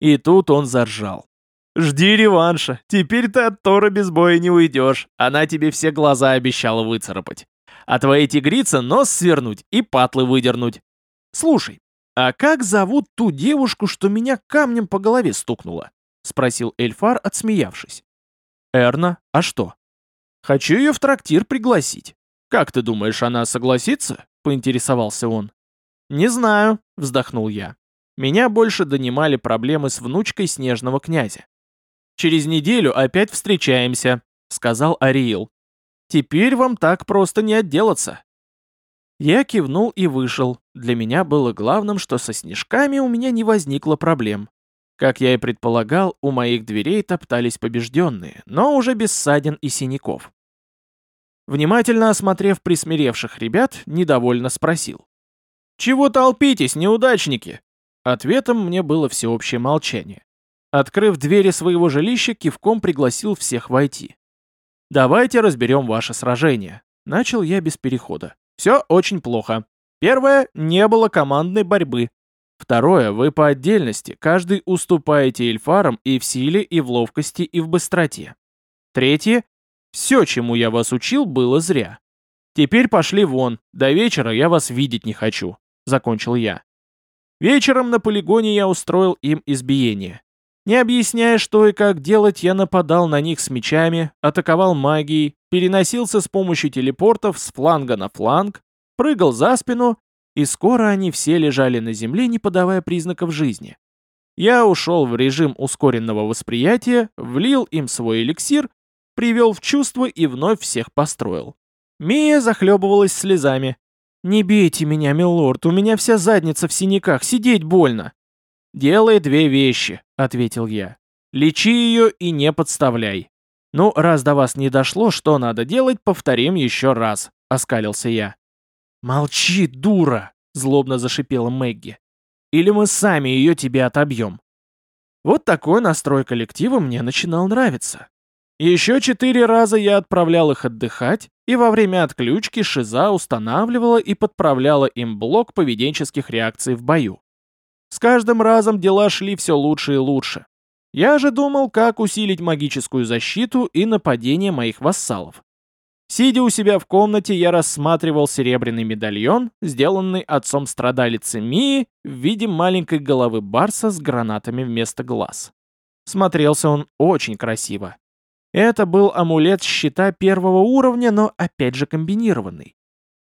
И тут он заржал. Жди реванша. Теперь ты от Тора без боя не уйдешь. Она тебе все глаза обещала выцарапать. А твоей тигрице нос свернуть и патлы выдернуть. Слушай, а как зовут ту девушку, что меня камнем по голове стукнула? Спросил Эльфар, отсмеявшись. Эрна, а что? Хочу ее в трактир пригласить. Как ты думаешь, она согласится? Поинтересовался он. Не знаю, вздохнул я. Меня больше донимали проблемы с внучкой снежного князя. «Через неделю опять встречаемся», — сказал Ариил. «Теперь вам так просто не отделаться». Я кивнул и вышел. Для меня было главным, что со снежками у меня не возникло проблем. Как я и предполагал, у моих дверей топтались побежденные, но уже без ссадин и синяков. Внимательно осмотрев присмиревших ребят, недовольно спросил. «Чего толпитесь, неудачники?» Ответом мне было всеобщее молчание. Открыв двери своего жилища, кивком пригласил всех войти. «Давайте разберем ваше сражение». Начал я без перехода. «Все очень плохо. Первое, не было командной борьбы. Второе, вы по отдельности, каждый уступаете эльфарам и в силе, и в ловкости, и в быстроте. Третье, все, чему я вас учил, было зря. Теперь пошли вон, до вечера я вас видеть не хочу», — закончил я. Вечером на полигоне я устроил им избиение. Не объясняя, что и как делать, я нападал на них с мечами, атаковал магией, переносился с помощью телепортов с фланга на фланг, прыгал за спину, и скоро они все лежали на земле, не подавая признаков жизни. Я ушел в режим ускоренного восприятия, влил им свой эликсир, привел в чувство и вновь всех построил. Мия захлебывалась слезами. «Не бейте меня, милорд, у меня вся задница в синяках, сидеть больно». «Делай две вещи», — ответил я. «Лечи ее и не подставляй». «Ну, раз до вас не дошло, что надо делать, повторим еще раз», — оскалился я. «Молчи, дура!» — злобно зашипела Мэгги. «Или мы сами ее тебе отобьем». Вот такой настрой коллектива мне начинал нравиться. Еще четыре раза я отправлял их отдыхать, и во время отключки Шиза устанавливала и подправляла им блок поведенческих реакций в бою. С каждым разом дела шли все лучше и лучше. Я же думал, как усилить магическую защиту и нападение моих вассалов. Сидя у себя в комнате, я рассматривал серебряный медальон, сделанный отцом страдалицы Мии в виде маленькой головы барса с гранатами вместо глаз. Смотрелся он очень красиво. Это был амулет щита первого уровня, но опять же комбинированный.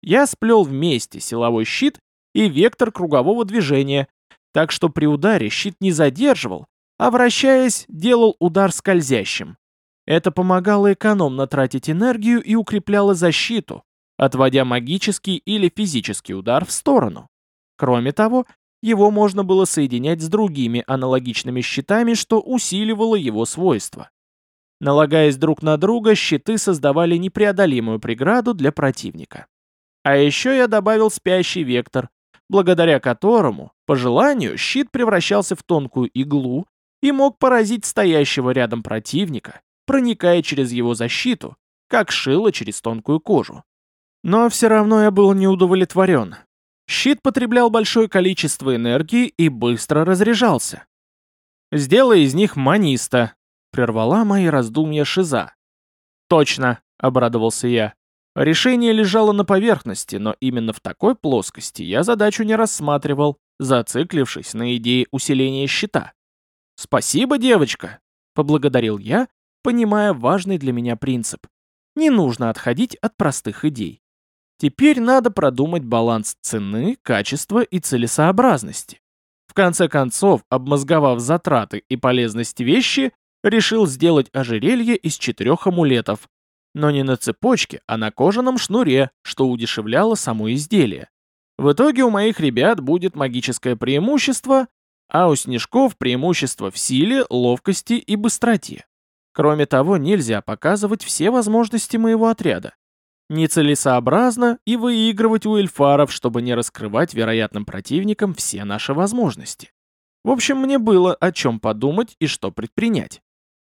Я сплел вместе силовой щит и вектор кругового движения, так что при ударе щит не задерживал, а вращаясь, делал удар скользящим. Это помогало экономно тратить энергию и укрепляло защиту, отводя магический или физический удар в сторону. Кроме того, его можно было соединять с другими аналогичными щитами, что усиливало его свойства. Налагаясь друг на друга, щиты создавали непреодолимую преграду для противника. А еще я добавил спящий вектор, благодаря которому, по желанию, щит превращался в тонкую иглу и мог поразить стоящего рядом противника, проникая через его защиту, как шило через тонкую кожу. Но все равно я был не удовлетворен. Щит потреблял большое количество энергии и быстро разряжался. Сделай из них маниста, прервала мои раздумья Шиза. «Точно», — обрадовался я. Решение лежало на поверхности, но именно в такой плоскости я задачу не рассматривал, зациклившись на идее усиления щита. «Спасибо, девочка», — поблагодарил я, понимая важный для меня принцип. Не нужно отходить от простых идей. Теперь надо продумать баланс цены, качества и целесообразности. В конце концов, обмозговав затраты и полезность вещи, решил сделать ожерелье из четырех амулетов, но не на цепочке, а на кожаном шнуре, что удешевляло само изделие. В итоге у моих ребят будет магическое преимущество, а у снежков преимущество в силе, ловкости и быстроте. Кроме того, нельзя показывать все возможности моего отряда. Нецелесообразно и выигрывать у эльфаров, чтобы не раскрывать вероятным противникам все наши возможности. В общем, мне было о чем подумать и что предпринять.